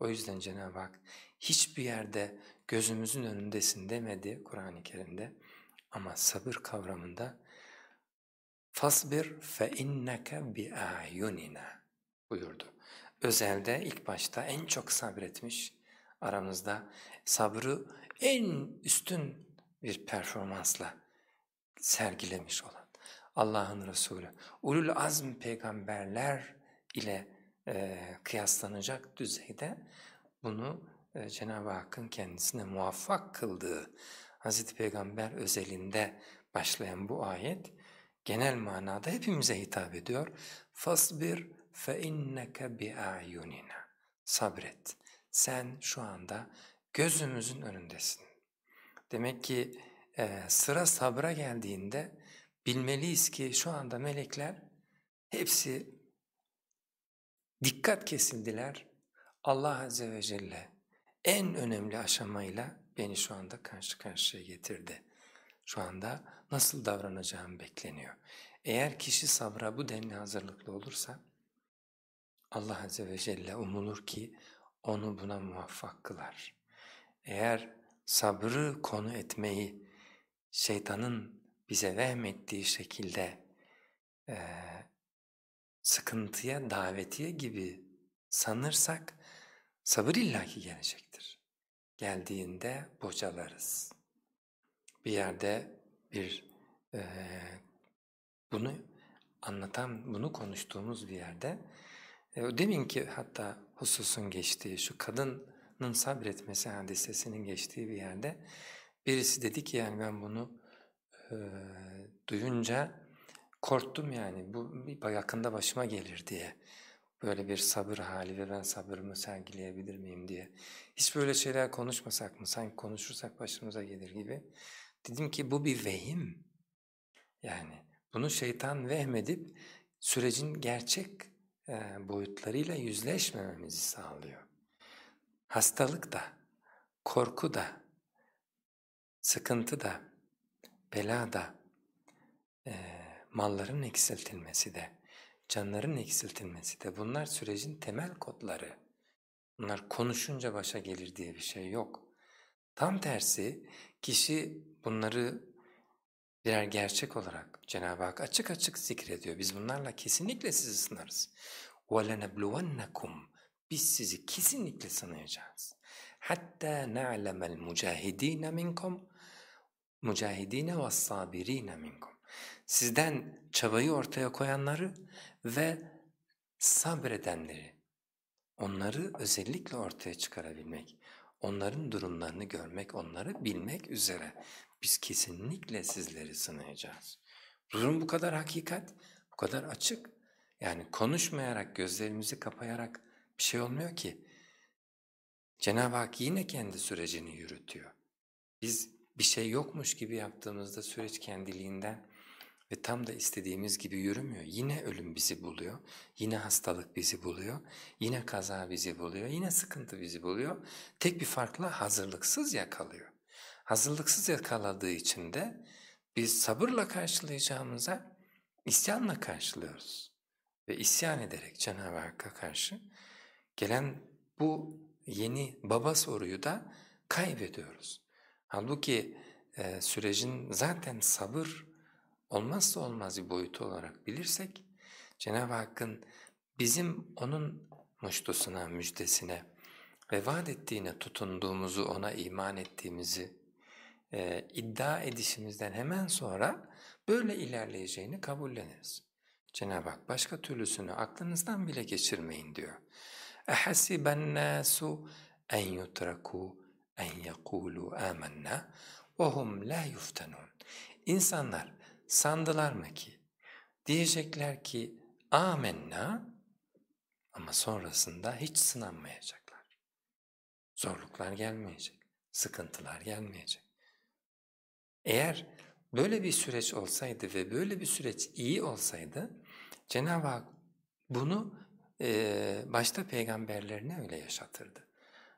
O yüzden Cenab-ı Hak hiçbir yerde gözümüzün önündesin demedi Kur'an-ı Kerim'de ama sabır kavramında فَاصْبِرْ فَاِنَّكَ بِاَعْيُنِنَا buyurdu. Özelde ilk başta en çok sabretmiş, aramızda sabrı en üstün bir performansla sergilemiş olan Allah'ın Resulü, ulul azm peygamberler ile e, kıyaslanacak düzeyde bunu e, Cenab-ı Hakk'ın kendisine muvaffak kıldığı Hz. Peygamber özelinde başlayan bu ayet genel manada hepimize hitap ediyor. فَاصْبِرْ فَاِنَّكَ بِاَعْيُنِنَا Sabret. Sen şu anda gözümüzün önündesin. Demek ki e, sıra sabra geldiğinde bilmeliyiz ki şu anda melekler hepsi dikkat kesildiler. Allah Azze ve Celle en önemli aşamayla beni şu anda karşı karşıya getirdi. Şu anda nasıl davranacağım bekleniyor. Eğer kişi sabra bu denli hazırlıklı olursa Allah Azze ve Celle umulur ki onu buna muvaffak kılar. Eğer sabrı konu etmeyi şeytanın bize vehmettiği şekilde e, sıkıntıya davetiye gibi sanırsak sabır illaki gelecektir. Geldiğinde bocalarız. Bir yerde bir e, bunu anlatan, bunu konuştuğumuz bir yerde e, demin ki hatta hususun geçtiği şu kadının sabretmesi hadisesinin geçtiği bir yerde birisi dedi ki yani ben bunu e, duyunca korktum yani bu yakında başıma gelir diye. Böyle bir sabır hali ve ben sabırımı sergileyebilir miyim diye. Hiç böyle şeyler konuşmasak mı? Sanki konuşursak başımıza gelir gibi. Dedim ki bu bir vehim. Yani bunu şeytan vehmedip sürecin gerçek e, boyutlarıyla yüzleşmememizi sağlıyor. Hastalık da, korku da, sıkıntı da, bela da, e, malların eksiltilmesi de, canların eksiltilmesi de bunlar sürecin temel kodları. Bunlar konuşunca başa gelir diye bir şey yok. Tam tersi kişi bunları birer gerçek olarak Cenab-ı Hak açık açık zikrediyor. Biz bunlarla kesinlikle sizi sınarız. وَلَنَبْلُوَنَّكُمْ Biz sizi kesinlikle sınayacağız. Hatta na'lemel mucahidine minkum mucahidine ve sabirine minkum. Sizden çabayı ortaya koyanları ve sabredenleri, onları özellikle ortaya çıkarabilmek, onların durumlarını görmek, onları bilmek üzere biz kesinlikle sizleri sınayacağız. Durum bu kadar hakikat, bu kadar açık. Yani konuşmayarak, gözlerimizi kapayarak bir şey olmuyor ki. Cenab-ı Hak yine kendi sürecini yürütüyor. Biz bir şey yokmuş gibi yaptığımızda süreç kendiliğinden ve tam da istediğimiz gibi yürümüyor. Yine ölüm bizi buluyor, yine hastalık bizi buluyor, yine kaza bizi buluyor, yine sıkıntı bizi buluyor. Tek bir farkla hazırlıksız yakalıyor. Hazırlıksız yakaladığı için de biz sabırla karşılayacağımıza isyanla karşılıyoruz. Ve isyan ederek Cenab-ı Hakk'a karşı gelen bu yeni baba soruyu da kaybediyoruz. Halbuki e, sürecin zaten sabır olmazsa olmaz bir boyutu olarak bilirsek Cenab-ı Hakk'ın bizim onun muştusuna, müjdesine ve vaat ettiğine tutunduğumuzu, ona iman ettiğimizi e, iddia edişimizden hemen sonra böyle ilerleyeceğini kabulleniriz. Cenab-ı Hak başka türlüsünü aklınızdan bile geçirmeyin diyor. اَحَسِبَ النَّاسُ اَنْ يُتْرَكُوا اَنْ يَقُولُوا آمَنَّا وَهُمْ لَا يُفْتَنُونَ İnsanlar sandılar mı ki? Diyecekler ki amenna ama sonrasında hiç sınanmayacaklar. Zorluklar gelmeyecek, sıkıntılar gelmeyecek. Eğer böyle bir süreç olsaydı ve böyle bir süreç iyi olsaydı Cenab-ı Hak bunu e, başta peygamberlerine öyle yaşatırdı.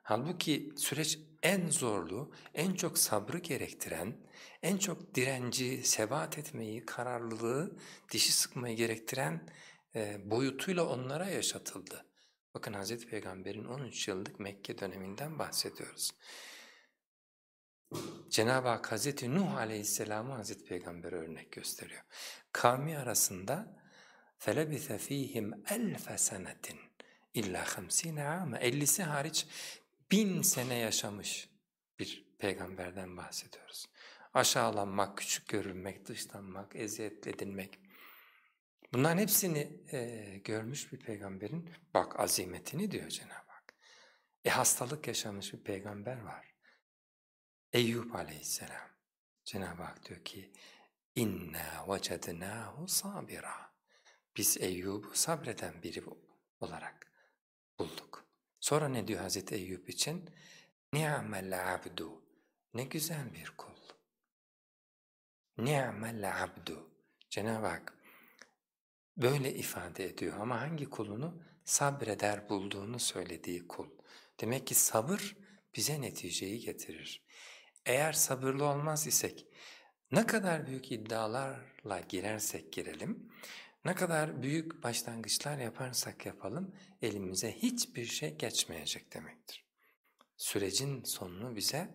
Halbuki süreç en zorlu, en çok sabrı gerektiren, en çok direnci, sebat etmeyi, kararlılığı, dişi sıkmayı gerektiren e, boyutuyla onlara yaşatıldı. Bakın Hz. Peygamber'in 13 yıllık Mekke döneminden bahsediyoruz. Cenab-ı Hak Hz. Nuh aleyhisselamı Hz. Peygamber'e örnek gösteriyor. Kavmi arasında فَلَبِثَ ف۪يهِمْ أَلْفَ سَنَةٍ illa 50 ame 50'si hariç bin sene yaşamış bir peygamberden bahsediyoruz. Aşağılanmak, küçük görülmek, dışlanmak, eziyet edilmek. Bunların hepsini e, görmüş bir peygamberin bak azimetini diyor Cenab-ı Hak. E hastalık yaşamış bir peygamber var. Eyüp aleyhisselam. Cenab-ı Hak diyor ki inna vecednahu sabira. Biz Eyyub'u sabreden biri olarak bulduk. Sonra ne diyor Hazreti Eyüp için? Ni'mel abdu. Ne güzel bir kul. Ni'mel abdu. Cenab-ı Hak böyle ifade ediyor ama hangi kulunu? Sabreder bulduğunu söylediği kul. Demek ki sabır bize neticeyi getirir. Eğer sabırlı olmaz isek, ne kadar büyük iddialarla girersek girelim, ne kadar büyük başlangıçlar yaparsak yapalım elimize hiçbir şey geçmeyecek demektir. Sürecin sonunu bize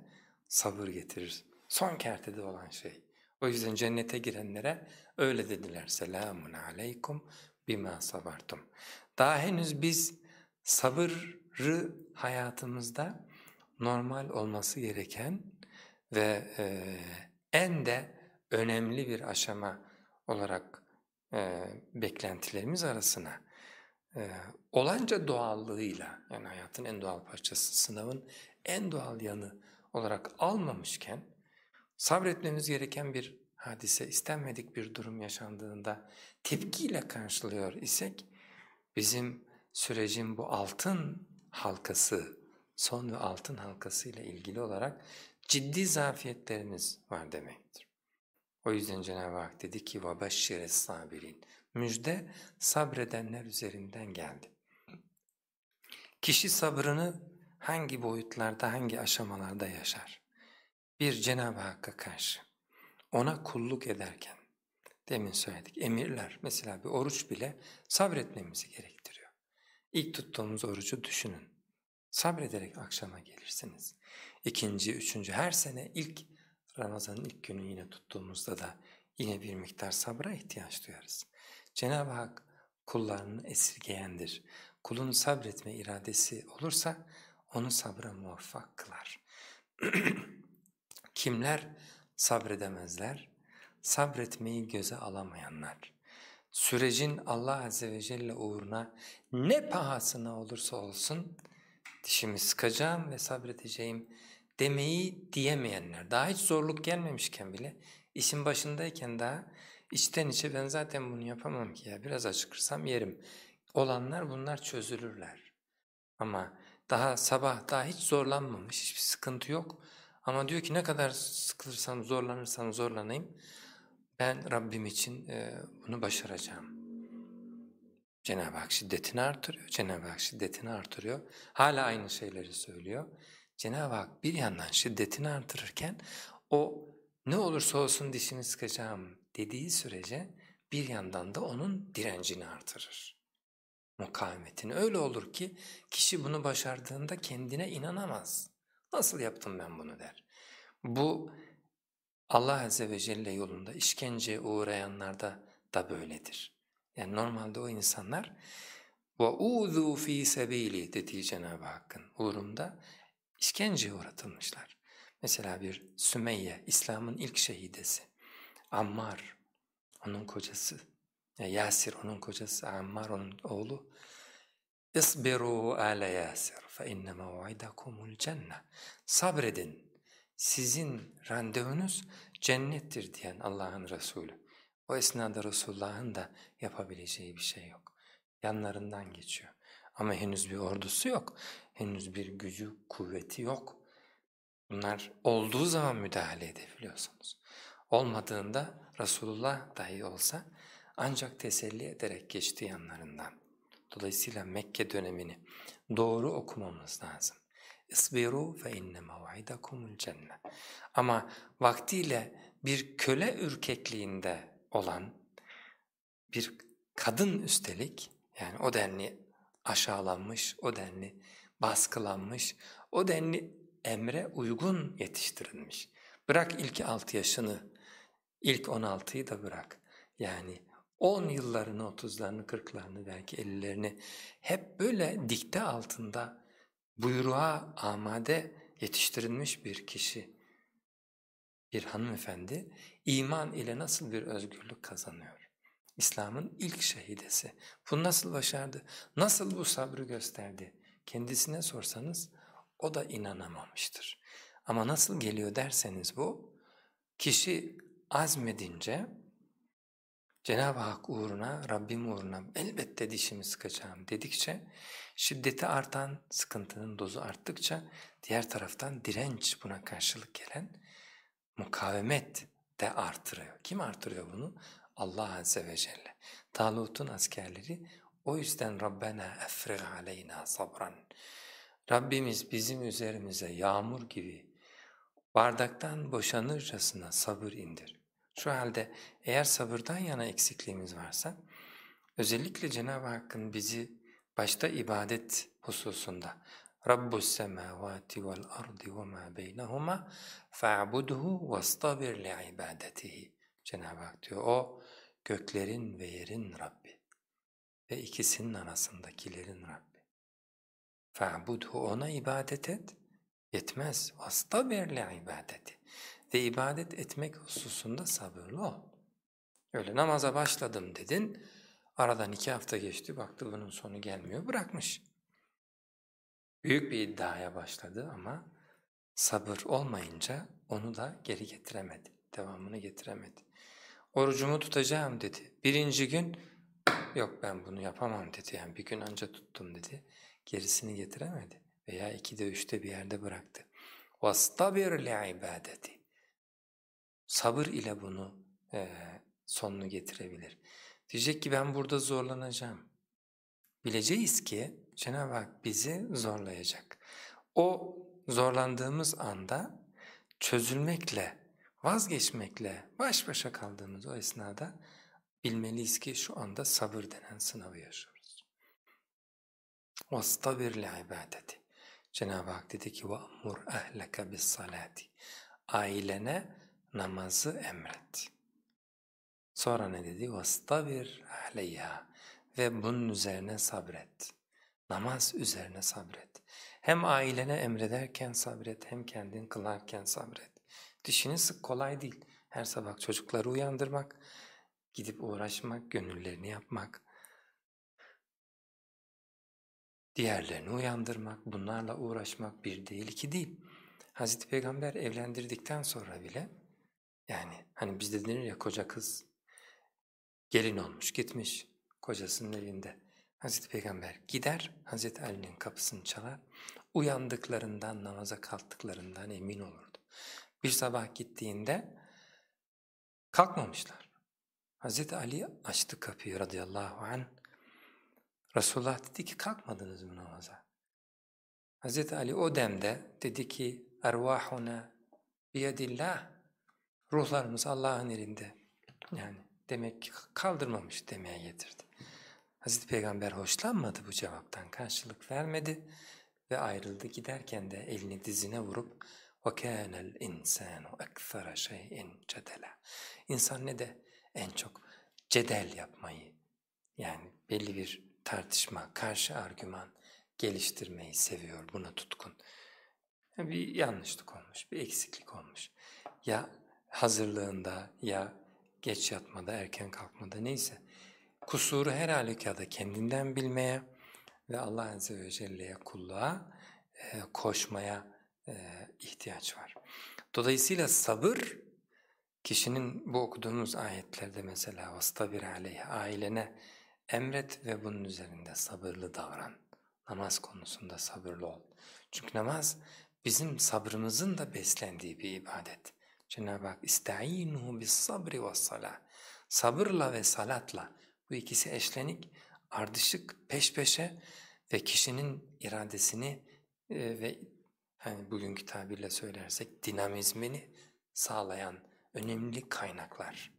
sabır getirir. Son kertede olan şey. O yüzden cennete girenlere öyle dediler. Selamun aleykum bima sabartum. Daha henüz biz sabırı hayatımızda normal olması gereken ve e, en de önemli bir aşama olarak e, beklentilerimiz arasına e, olanca doğallığıyla yani hayatın en doğal parçası sınavın en doğal yanı olarak almamışken sabretmemiz gereken bir hadise, istenmedik bir durum yaşandığında tepkiyle karşılıyor isek bizim sürecin bu altın halkası, son ve altın halkası ile ilgili olarak ciddi zafiyetlerimiz var demektir. O yüzden Cenab-ı Hak dedi ki وَبَشِّرِ sabirin Müjde sabredenler üzerinden geldi. Kişi sabrını hangi boyutlarda, hangi aşamalarda yaşar? Bir Cenab-ı Hakk'a karşı, ona kulluk ederken, demin söyledik emirler, mesela bir oruç bile sabretmemizi gerektiriyor. İlk tuttuğumuz orucu düşünün. Sabrederek akşama gelirsiniz. İkinci, üçüncü, her sene ilk Ramazan'ın ilk günü yine tuttuğumuzda da yine bir miktar sabra ihtiyaç duyarız. Cenab-ı Hak kullarını esirgeyendir. Kulun sabretme iradesi olursa onu sabra muvaffak kılar. Kimler sabredemezler? Sabretmeyi göze alamayanlar. Sürecin Allah Azze ve Celle uğruna ne pahasına olursa olsun dişimi sıkacağım ve sabredeceğim demeyi diyemeyenler. Daha hiç zorluk gelmemişken bile işin başındayken daha içten içe ben zaten bunu yapamam ki ya biraz acıkırsam yerim. Olanlar bunlar çözülürler. Ama daha sabah daha hiç zorlanmamış hiçbir sıkıntı yok. Ama diyor ki ne kadar sıkılırsam zorlanırsam zorlanayım ben Rabbim için e, bunu başaracağım. Cenab-ı Hak şiddetini artırıyor, Cenab-ı Hak şiddetini artırıyor. Hala aynı şeyleri söylüyor. Cenab-ı Hak bir yandan şiddetini artırırken o ne olursa olsun dişimi sıkacağım dediği sürece bir yandan da onun direncini artırır. Mukavemetini. Öyle olur ki kişi bunu başardığında kendine inanamaz. Nasıl yaptım ben bunu der. Bu Allah Azze ve Celle yolunda işkence uğrayanlarda da böyledir. Yani normalde o insanlar وَاُوذُوا ف۪ي سَب۪يلِ dediği Cenab-ı Hakk'ın uğrunda işkenceye uğratılmışlar. Mesela bir Sümeyye, İslam'ın ilk şehidesi, Ammar, onun kocası, Yasir onun kocası, Ammar onun oğlu. İsbiru ala Yasir fe inne mev'idakumul cennet. Sabredin. Sizin randevunuz cennettir diyen Allah'ın Resulü. O esnada Resulullah'ın da yapabileceği bir şey yok. Yanlarından geçiyor. Ama henüz bir ordusu yok. Henüz bir gücü, kuvveti yok. Bunlar olduğu zaman müdahale edebiliyorsunuz. Olmadığında Resulullah dahi olsa ancak teselli ederek geçti yanlarından. Dolayısıyla Mekke dönemini doğru okumamız lazım. İsbiru fe inne mev'idakumul cennet. Ama vaktiyle bir köle ürkekliğinde olan bir kadın üstelik yani o denli aşağılanmış, o denli baskılanmış, o denli emre uygun yetiştirilmiş. Bırak ilk altı yaşını, ilk on altıyı da bırak. Yani on yıllarını, otuzlarını, kırklarını, belki ellilerini hep böyle dikte altında buyruğa amade yetiştirilmiş bir kişi, bir hanımefendi iman ile nasıl bir özgürlük kazanıyor? İslam'ın ilk şehidesi. Bunu nasıl başardı? Nasıl bu sabrı gösterdi? Kendisine sorsanız o da inanamamıştır. Ama nasıl geliyor derseniz bu, kişi azmedince Cenab-ı Hak uğruna, Rabbim uğruna elbette dişimi sıkacağım dedikçe şiddeti artan, sıkıntının dozu arttıkça diğer taraftan direnç buna karşılık gelen mukavemet de artırıyor. Kim artırıyor bunu? Allah Azze ve Celle. Talut'un askerleri o yüzden Rabbena efrig aleyna sabran. Rabbimiz bizim üzerimize yağmur gibi bardaktan boşanırcasına sabır indir. Şu halde eğer sabırdan yana eksikliğimiz varsa özellikle Cenab-ı Hakk'ın bizi başta ibadet hususunda ardi ve ma beynehuma fa'budhu vastabir li ibadetihi. Cenab-ı Hak diyor o göklerin ve yerin Rabbi ve ikisinin arasındakilerin Rabbi. Fa'budhu ona ibadet et, yetmez. Vastabirli ibadeti ve ibadet etmek hususunda sabırlı ol. Öyle namaza başladım dedin, aradan iki hafta geçti, baktı bunun sonu gelmiyor, bırakmış. Büyük bir iddiaya başladı ama sabır olmayınca onu da geri getiremedi, devamını getiremedi. Orucumu tutacağım dedi. Birinci gün yok ben bunu yapamam dedi yani bir gün anca tuttum dedi. Gerisini getiremedi veya ikide üçte bir yerde bıraktı. وَاسْتَبِرْ لِعِبَادَتِ Sabır ile bunu e, sonunu getirebilir. Diyecek ki ben burada zorlanacağım. Bileceğiz ki Cenab-ı Hak bizi zorlayacak. O zorlandığımız anda çözülmekle, vazgeçmekle baş başa kaldığımız o esnada bilmeliyiz ki şu anda sabır denen sınavı yaşıyoruz. وَاسْتَبِرْ لِعِبَادَتِ Cenab-ı Hak dedi ki وَأْمُرْ أَهْلَكَ بِالصَّلَاتِ Ailene namazı emret. Sonra ne dedi? وَاسْتَبِرْ عَلَيْهَا Ve bunun üzerine sabret. Namaz üzerine sabret. Hem ailene emrederken sabret, hem kendin kılarken sabret. Dişini sık kolay değil. Her sabah çocukları uyandırmak, gidip uğraşmak, gönüllerini yapmak, diğerlerini uyandırmak, bunlarla uğraşmak bir değil, iki değil. Hazreti Peygamber evlendirdikten sonra bile, yani hani bizde denir ya koca kız gelin olmuş gitmiş kocasının evinde. Hazreti Peygamber gider, Hazreti Ali'nin kapısını çalar, uyandıklarından, namaza kalktıklarından emin olurdu. Bir sabah gittiğinde kalkmamışlar. Hazreti Ali açtı kapıyı radıyallahu anh. Resulullah dedi ki kalkmadınız mı namaza? Hazreti Ali o demde dedi ki ervahuna biyedillah ruhlarımız Allah'ın elinde. Yani demek ki kaldırmamış demeye getirdi. Hazreti Peygamber hoşlanmadı bu cevaptan, karşılık vermedi ve ayrıldı giderken de elini dizine vurup وَكَانَ الْاِنْسَانُ اَكْثَرَ شَيْءٍ جَدَلًا İnsan ne de en çok cedel yapmayı, yani belli bir tartışma, karşı argüman geliştirmeyi seviyor, buna tutkun. Bir yanlışlık olmuş, bir eksiklik olmuş. Ya hazırlığında ya geç yatmada, erken kalkmada neyse kusuru her halükarda kendinden bilmeye ve Allah Azze ve Celle'ye kulluğa e, koşmaya e, ihtiyaç var. Dolayısıyla sabır Kişinin bu okuduğumuz ayetlerde mesela vastabir aleyh ailene emret ve bunun üzerinde sabırlı davran. Namaz konusunda sabırlı ol. Çünkü namaz bizim sabrımızın da beslendiği bir ibadet. Cenab-ı Hak istainuhu bis sabri ve salah. Sabırla ve salatla bu ikisi eşlenik, ardışık, peş peşe ve kişinin iradesini ve hani bugünkü tabirle söylersek dinamizmini sağlayan önemli kaynaklar.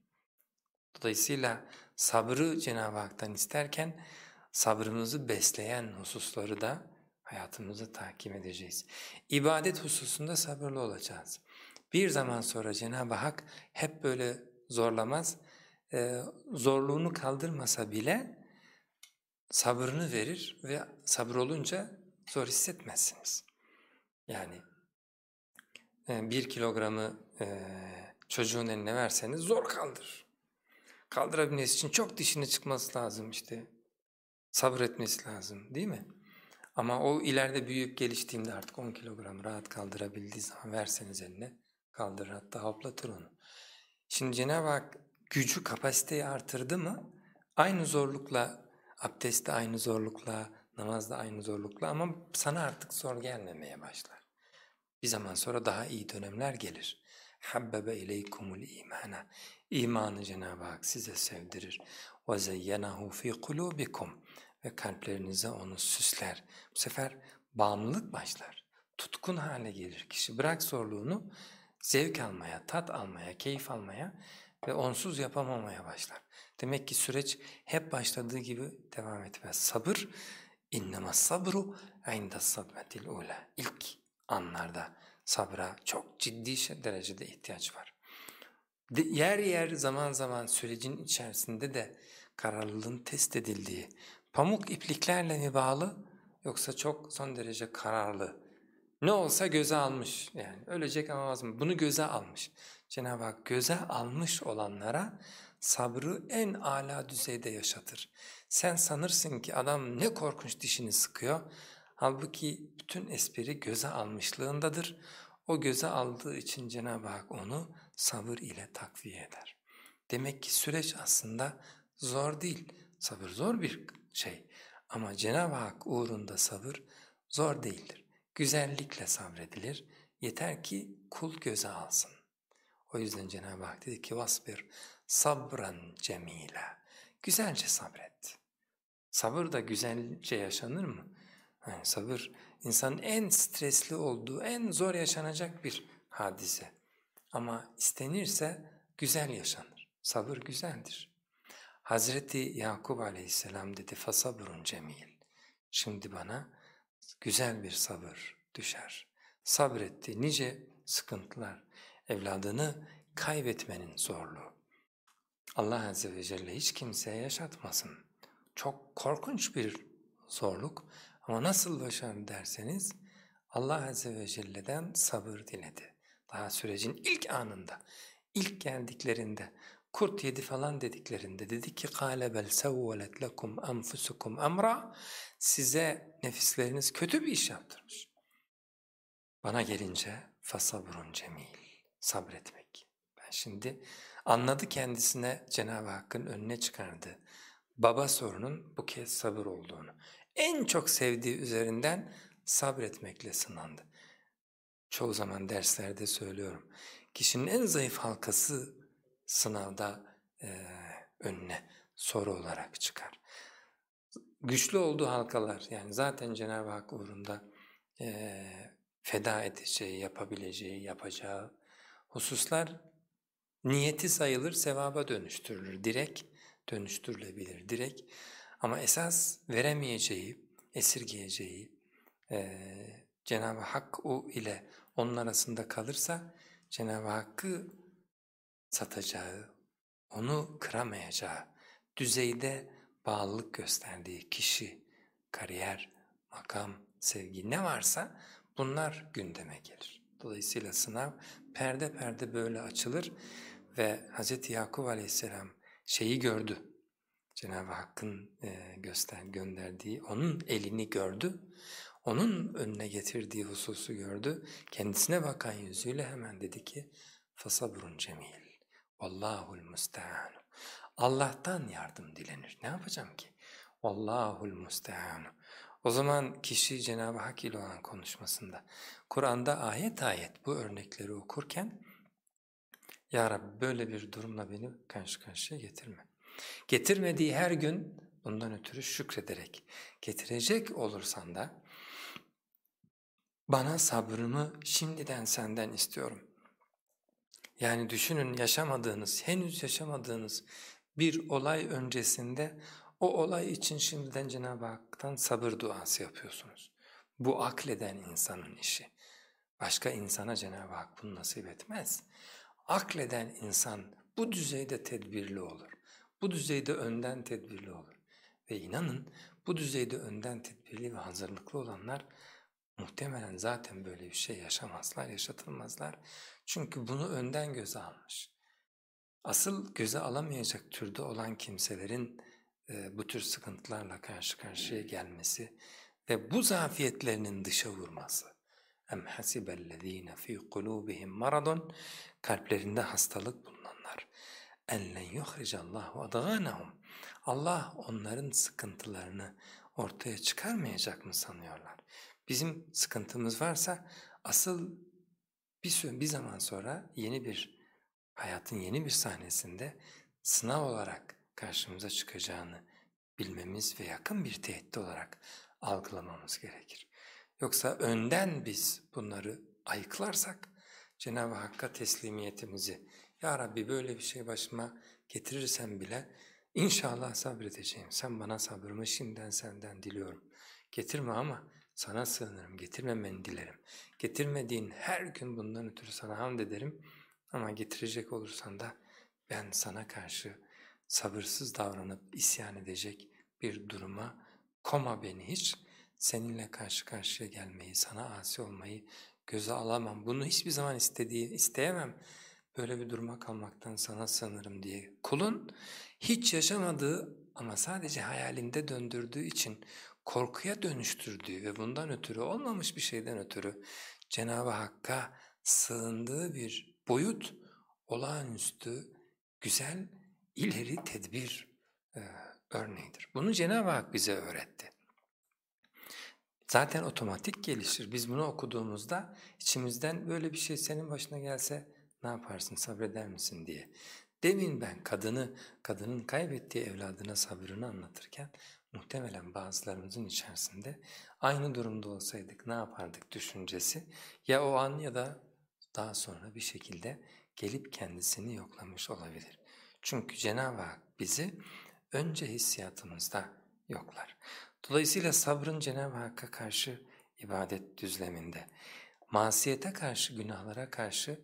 Dolayısıyla sabrı Cenab-ı Hak'tan isterken sabrımızı besleyen hususları da hayatımızı takip edeceğiz. İbadet hususunda sabırlı olacağız. Bir zaman sonra Cenab-ı Hak hep böyle zorlamaz, e, zorluğunu kaldırmasa bile sabrını verir ve sabır olunca zor hissetmezsiniz. Yani e, bir kilogramı e, çocuğun eline verseniz zor kaldır. Kaldırabilmesi için çok dişini çıkması lazım işte. Sabretmesi lazım değil mi? Ama o ileride büyüyüp geliştiğinde artık 10 kilogram rahat kaldırabildiği zaman verseniz eline kaldırır hatta hoplatır onu. Şimdi Cenab-ı Hak gücü, kapasiteyi artırdı mı aynı zorlukla, abdestte aynı zorlukla, namazda aynı zorlukla ama sana artık zor gelmemeye başlar. Bir zaman sonra daha iyi dönemler gelir habbebe ileykumul imana. İmanı Cenab-ı Hak size sevdirir. Ve zeyyenahu fi kulubikum ve kalplerinize onu süsler. Bu sefer bağımlılık başlar. Tutkun hale gelir kişi. Bırak zorluğunu zevk almaya, tat almaya, keyif almaya ve onsuz yapamamaya başlar. Demek ki süreç hep başladığı gibi devam etmez. Sabır, innema sabru inda sadmetil ula. İlk anlarda sabra çok ciddi derecede ihtiyaç var. De, yer yer zaman zaman sürecin içerisinde de kararlılığın test edildiği, Pamuk ipliklerle mi bağlı yoksa çok son derece kararlı? Ne olsa göze almış yani ölecek ama vazgeçmez. Bunu göze almış. Cenab-ı Hak göze almış olanlara sabrı en âlâ düzeyde yaşatır. Sen sanırsın ki adam ne korkunç dişini sıkıyor. Halbuki bütün espri göze almışlığındadır. O göze aldığı için Cenab-ı Hak onu sabır ile takviye eder. Demek ki süreç aslında zor değil. Sabır zor bir şey ama Cenab-ı Hak uğrunda sabır zor değildir. Güzellikle sabredilir. Yeter ki kul göze alsın. O yüzden Cenab-ı Hak dedi ki vasbir sabran cemila. Güzelce sabret. Sabır da güzelce yaşanır mı? Yani sabır insanın en stresli olduğu, en zor yaşanacak bir hadise. Ama istenirse güzel yaşanır. Sabır güzeldir. Hazreti Yakup aleyhisselam dedi fasabrun cemil. Şimdi bana güzel bir sabır düşer. Sabretti nice sıkıntılar, evladını kaybetmenin zorluğu. Allah Azze ve Celle hiç kimseye yaşatmasın. Çok korkunç bir zorluk ama nasıl başardı derseniz Allah Azze ve Celle'den sabır diledi. Daha sürecin ilk anında, ilk geldiklerinde, kurt yedi falan dediklerinde dedi ki قَالَ بَلْ سَوَّلَتْ لَكُمْ أَنْفُسُكُمْ أَمْرًا Size nefisleriniz kötü bir iş yaptırmış. Bana gelince فَصَبْرٌ cemil Sabretmek. Ben şimdi anladı kendisine Cenab-ı Hakk'ın önüne çıkardı. Baba sorunun bu kez sabır olduğunu. En çok sevdiği üzerinden sabretmekle sınandı. Çoğu zaman derslerde söylüyorum. Kişinin en zayıf halkası sınavda e, önüne soru olarak çıkar. Güçlü olduğu halkalar yani zaten Cenab-ı Hak uğrunda e, feda edeceği, yapabileceği, yapacağı hususlar niyeti sayılır, sevaba dönüştürülür. Direkt dönüştürülebilir, direkt. Ama esas veremeyeceği, esirgeyeceği, e, Cenab-ı Hak o ile onun arasında kalırsa Cenab-ı Hakk'ı satacağı, onu kıramayacağı, düzeyde bağlılık gösterdiği kişi, kariyer, makam, sevgi ne varsa bunlar gündeme gelir. Dolayısıyla sınav perde perde böyle açılır ve Hz. Yakup aleyhisselam şeyi gördü. Cenab-ı Hakk'ın e, göster gönderdiği, onun elini gördü, onun önüne getirdiği hususu gördü. Kendisine bakan yüzüyle hemen dedi ki, فَصَبْرٌ cemil. Allahul müstehan. Allah'tan yardım dilenir. Ne yapacağım ki? Allahul müstehan. O zaman kişi Cenab-ı Hak ile olan konuşmasında, Kur'an'da ayet ayet bu örnekleri okurken, Ya Rabbi böyle bir durumla beni karşı karşıya getirme. Getirmediği her gün bundan ötürü şükrederek getirecek olursan da, bana sabrımı şimdiden senden istiyorum. Yani düşünün yaşamadığınız, henüz yaşamadığınız bir olay öncesinde o olay için şimdiden Cenab-ı Hak'tan sabır duası yapıyorsunuz. Bu akleden insanın işi. Başka insana Cenab-ı Hak bunu nasip etmez. Akleden insan bu düzeyde tedbirli olur. Bu düzeyde önden tedbirli olun. Ve inanın bu düzeyde önden tedbirli ve hazırlıklı olanlar muhtemelen zaten böyle bir şey yaşamazlar, yaşatılmazlar. Çünkü bunu önden göze almış. Asıl göze alamayacak türde olan kimselerin e, bu tür sıkıntılarla karşı karşıya gelmesi ve bu zafiyetlerinin dışa vurması. Em hasibellezine fi kulubihim maradun kalplerinde hastalık اَنْ لَنْ يُخْرِجَ اللّٰهُ اَضْغَانَهُمْ Allah onların sıkıntılarını ortaya çıkarmayacak mı sanıyorlar? Bizim sıkıntımız varsa asıl bir, süre, bir zaman sonra yeni bir hayatın yeni bir sahnesinde sınav olarak karşımıza çıkacağını bilmemiz ve yakın bir tehdit olarak algılamamız gerekir. Yoksa önden biz bunları ayıklarsak Cenab-ı Hakk'a teslimiyetimizi ya Rabbi böyle bir şey başıma getirirsen bile inşallah sabredeceğim. Sen bana sabrımı şimdiden senden diliyorum. Getirme ama sana sığınırım, getirmemeni dilerim. Getirmediğin her gün bundan ötürü sana hamd ederim ama getirecek olursan da ben sana karşı sabırsız davranıp isyan edecek bir duruma koma beni hiç. Seninle karşı karşıya gelmeyi, sana asi olmayı göze alamam. Bunu hiçbir zaman istediği, isteyemem. Böyle bir duruma kalmaktan sana sığınırım diye. Kulun hiç yaşamadığı ama sadece hayalinde döndürdüğü için korkuya dönüştürdüğü ve bundan ötürü olmamış bir şeyden ötürü Cenab-ı Hakk'a sığındığı bir boyut olağanüstü, güzel, ileri tedbir e, örneğidir. Bunu Cenab-ı Hak bize öğretti. Zaten otomatik gelişir. Biz bunu okuduğumuzda içimizden böyle bir şey senin başına gelse ne yaparsın, sabreder misin diye. Demin ben kadını, kadının kaybettiği evladına sabrını anlatırken muhtemelen bazılarımızın içerisinde aynı durumda olsaydık ne yapardık düşüncesi ya o an ya da daha sonra bir şekilde gelip kendisini yoklamış olabilir. Çünkü Cenab-ı Hak bizi önce hissiyatımızda yoklar. Dolayısıyla sabrın Cenab-ı Hakk'a karşı ibadet düzleminde, masiyete karşı, günahlara karşı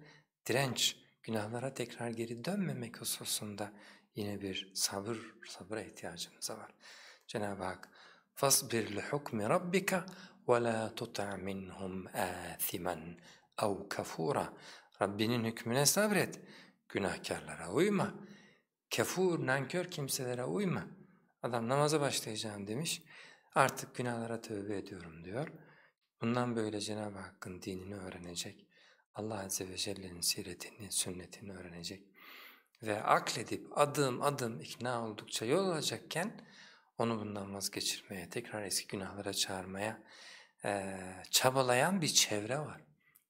direnç, günahlara tekrar geri dönmemek hususunda yine bir sabır, sabıra ihtiyacımız var. Cenab-ı Hak فَاصْبِرْ لِحُكْمِ رَبِّكَ وَلَا تُطَعْ مِنْهُمْ آثِمًا اَوْ كَفُورًا Rabbinin hükmüne sabret, günahkarlara uyma, kefur, nankör kimselere uyma. Adam namaza başlayacağım demiş, artık günahlara tövbe ediyorum diyor. Bundan böyle Cenab-ı Hakk'ın dinini öğrenecek, Allah Azze ve Celle'nin siretini, sünnetini öğrenecek ve akledip adım adım ikna oldukça yol alacakken onu bundan vazgeçirmeye, tekrar eski günahlara çağırmaya e, çabalayan bir çevre var.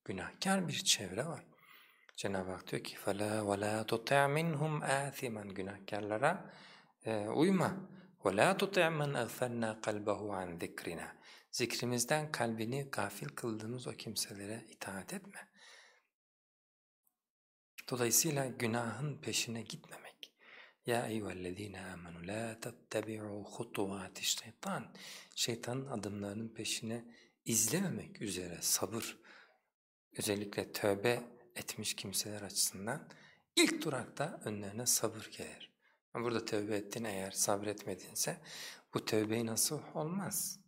Günahkar bir çevre var. Cenab-ı Hak diyor ki فَلَا وَلَا تُطِعْ مِنْهُمْ آثِمًا Günahkarlara e, uyma. وَلَا تُطِعْ مَنْ اَغْفَرْنَا قَلْبَهُ عَنْ ذِكْرِنَا Zikrimizden kalbini gafil kıldığımız o kimselere itaat etme. Dolayısıyla günahın peşine gitmemek. Ya eyyühellezine amenu la tettebi'u hutuvati şeytan. Şeytanın adımlarının peşine izlememek üzere sabır, özellikle tövbe etmiş kimseler açısından ilk durakta önlerine sabır gelir. Burada tövbe ettin eğer sabretmedinse bu tövbeyi nasıl olmaz?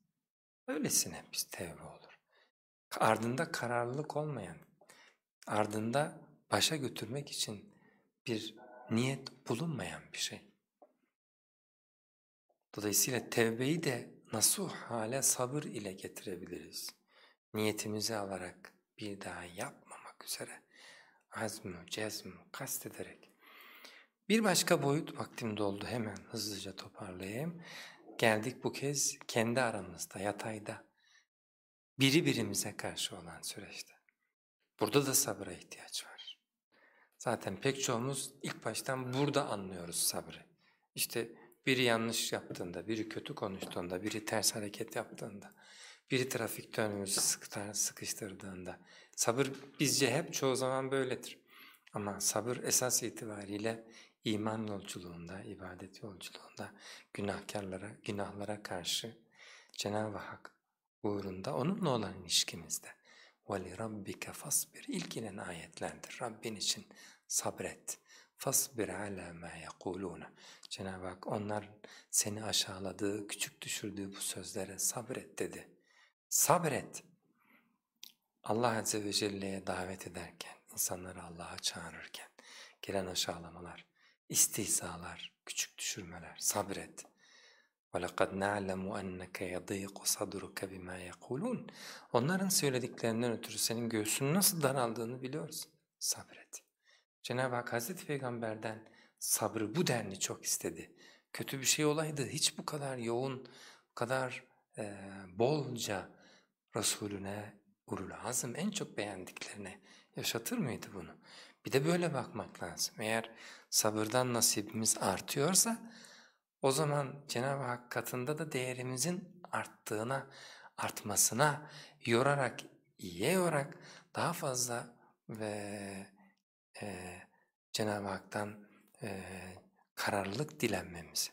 Öylesine biz tövbe olur. Ardında kararlılık olmayan, ardında başa götürmek için bir niyet bulunmayan bir şey. Dolayısıyla tevbeyi de nasuh hale sabır ile getirebiliriz. Niyetimizi alarak bir daha yapmamak üzere azmü, cezmü kastederek. Bir başka boyut vaktim doldu hemen hızlıca toparlayayım. Geldik bu kez kendi aramızda, yatayda, biri birimize karşı olan süreçte. Burada da sabıra ihtiyaç var. Zaten pek çoğumuz ilk baştan burada anlıyoruz sabrı. İşte biri yanlış yaptığında, biri kötü konuştuğunda, biri ters hareket yaptığında, biri trafikte önümüzü sıkıştırdığında. Sabır bizce hep çoğu zaman böyledir. Ama sabır esas itibariyle iman yolculuğunda, ibadet yolculuğunda günahkarlara, günahlara karşı Cenab-ı Hak uğrunda onunla olan ilişkimizde وَلِرَبِّكَ فَاصْبِرْ İlk inen ayetlerdir. Rabbin için sabret. فَاصْبِرْ عَلَى مَا يَقُولُونَ Cenab-ı Hak onlar seni aşağıladığı, küçük düşürdüğü bu sözlere sabret dedi. Sabret. Allah Azze ve Celle'ye davet ederken, insanları Allah'a çağırırken gelen aşağılamalar, istihzalar, küçük düşürmeler, sabret. وَلَقَدْ نَعْلَمُ أَنَّكَ يَضِيقُ صَدْرُكَ بِمَا يَقُولُونَ Onların söylediklerinden ötürü senin göğsünün nasıl daraldığını biliyoruz. Sabret. Cenab-ı Hak Hazreti Peygamber'den sabrı bu denli çok istedi. Kötü bir şey olaydı hiç bu kadar yoğun, bu kadar e, bolca Resulüne, Ulul Azım en çok beğendiklerine yaşatır mıydı bunu? Bir de böyle bakmak lazım. Eğer sabırdan nasibimiz artıyorsa o zaman Cenab-ı Hak katında da değerimizin arttığına, artmasına yorarak, iyiye yorarak daha fazla ve e, Cenab-ı Hak'tan e, kararlılık dilenmemiz,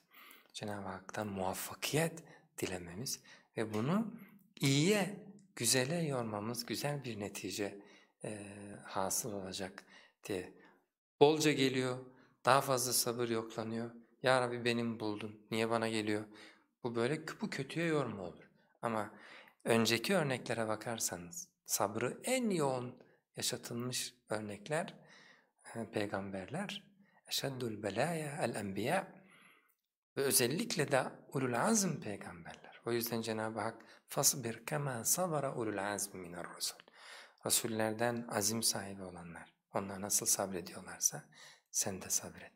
Cenab-ı Hak'tan muvaffakiyet dilememiz ve bunu iyiye, güzele yormamız güzel bir netice e, hasıl olacak diye. Bolca geliyor, daha fazla sabır yoklanıyor. Ya Rabbi benim buldun, niye bana geliyor? Bu böyle bu kötüye yorma olur. Ama önceki örneklere bakarsanız sabrı en yoğun yaşatılmış örnekler e, peygamberler eşeddül belaya el enbiya ve özellikle de ulul azm peygamberler. O yüzden Cenab-ı Hak fasbir kema sabara ulul azm minar rusul. Rasullerden azim sahibi olanlar. Onlar nasıl sabrediyorlarsa sen de sabret.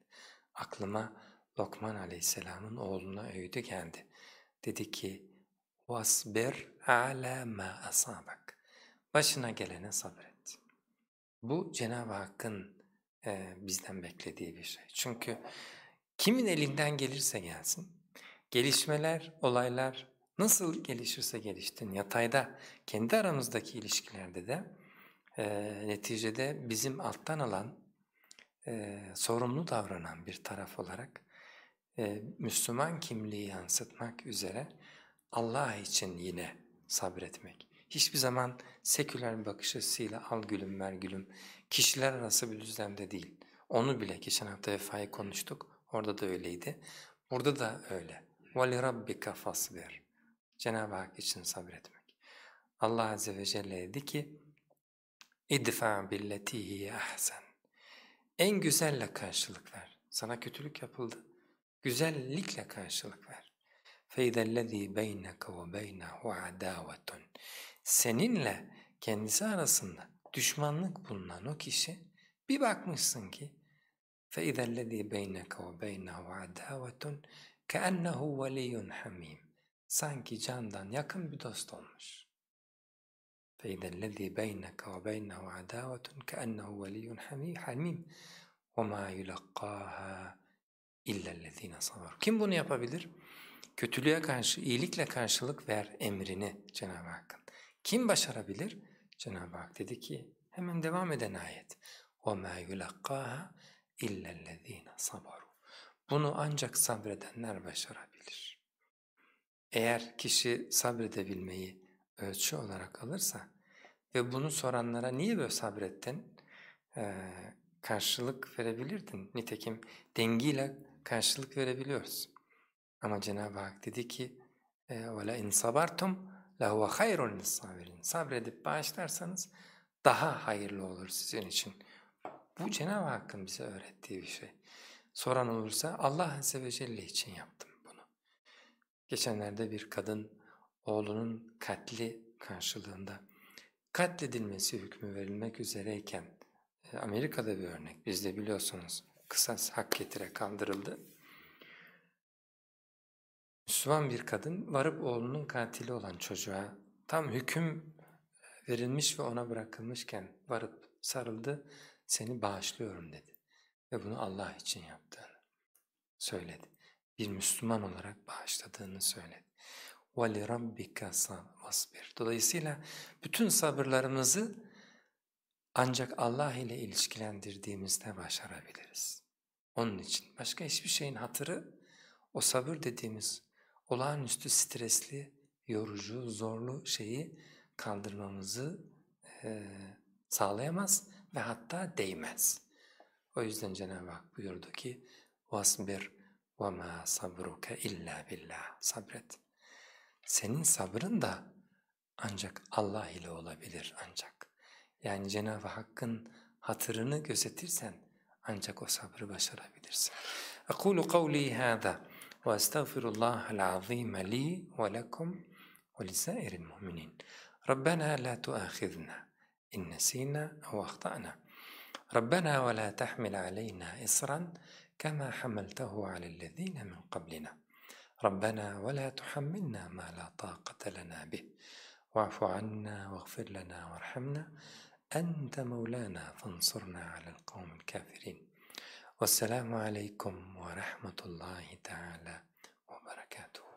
Aklıma Lokman aleyhisselamın oğluna öğüdü geldi. Dedi ki vasbir ala ma asabak. Başına gelene sabret. Bu Cenab-ı Hakk'ın e, bizden beklediği bir şey. Çünkü kimin elinden gelirse gelsin, gelişmeler, olaylar nasıl gelişirse geliştin, yatayda, kendi aramızdaki ilişkilerde de e, neticede bizim alttan alan, e, sorumlu davranan bir taraf olarak e, Müslüman kimliği yansıtmak üzere Allah için yine sabretmek. Hiçbir zaman seküler bir bakış açısıyla al gülüm ver gülüm kişiler arası bir düzlemde değil. Onu bile geçen hafta vefayı konuştuk. Orada da öyleydi. Burada da öyle. وَلِرَبِّكَ فَاصْبِرْ Cenab-ı Hak için sabretmek. Allah Azze ve Celle dedi ki اِدْفَعْ بِالَّتِي هِيَ أَحْسَنْ En güzelle karşılık ver. Sana kötülük yapıldı. Güzellikle karşılık ver. فَاِذَا الَّذ۪ي بَيْنَكَ وَبَيْنَهُ عَدَاوَةٌ Seninle kendisi arasında düşmanlık bulunan o kişi bir bakmışsın ki فَاِذَا الَّذ۪ي بَيْنَكَ وَبَيْنَهُ عَدَاوَةٌ كَأَنَّهُ وَلِيٌّ حَم۪يمٌ Sanki candan yakın bir dost olmuş. فَاِذَا الَّذ۪ي بَيْنَكَ وَبَيْنَهُ عَدَاوَةٌ كَأَنَّهُ وَلِيٌّ حَم۪يمٌ وَمَا يُلَقَّاهَا اِلَّا الَّذ۪ينَ صَبَرُوا Kim bunu yapabilir? Kötülüğe karşı iyilikle karşılık ver emrini Cenab-ı Hakk'ın. Kim başarabilir? Cenab-ı Hak dedi ki hemen devam eden ayet. وَمَا يُلَقَّاهَا اِلَّا الَّذ۪ينَ صَبَرُوا Bunu ancak sabredenler başarabilir. Eğer kişi sabredebilmeyi ölçü olarak alırsa ve bunu soranlara niye böyle sabrettin ee, karşılık verebilirdin. Nitekim dengiyle karşılık verebiliyoruz. Ama Cenab-ı Hak dedi ki وَلَا اِنْ صَبَرْتُمْ لَهُوَ خَيْرٌ لِلصَّابِرِينَ Sabredip bağışlarsanız daha hayırlı olur sizin için. Bu Cenab-ı Hakk'ın bize öğrettiği bir şey. Soran olursa Allah Azze ve Celle için yaptım bunu. Geçenlerde bir kadın oğlunun katli karşılığında katledilmesi hükmü verilmek üzereyken e, Amerika'da bir örnek bizde biliyorsunuz kısas hak getire kaldırıldı. Müslüman bir kadın varıp oğlunun katili olan çocuğa tam hüküm verilmiş ve ona bırakılmışken varıp sarıldı, seni bağışlıyorum dedi. Ve bunu Allah için yaptığını söyledi. Bir Müslüman olarak bağışladığını söyledi. وَلِرَبِّكَ وَاسْبِرْ Dolayısıyla bütün sabırlarımızı ancak Allah ile ilişkilendirdiğimizde başarabiliriz. Onun için başka hiçbir şeyin hatırı o sabır dediğimiz olağanüstü stresli, yorucu, zorlu şeyi kaldırmamızı e, sağlayamaz ve hatta değmez. O yüzden Cenab-ı Hak buyurdu ki وَاسْبِرْ وَمَا صَبْرُكَ illa billah Sabret. Senin sabrın da ancak Allah ile olabilir ancak. Yani Cenab-ı Hakk'ın hatırını gözetirsen ancak o sabrı başarabilirsin. أقول قولي هذا وأستغفر الله العظيم لي ولكم ولسائر المؤمنين. ربنا لا تؤاخذنا إن نسينا أو أخطأنا. ربنا ولا تحمل علينا إصرا كما حملته على الذين من قبلنا. ربنا ولا تحملنا ما لا طاقة لنا به. واعف عنا واغفر لنا وارحمنا. أنت مولانا فانصرنا على القوم الكافرين. والسلام عليكم ورحمة الله تعالى وبركاته.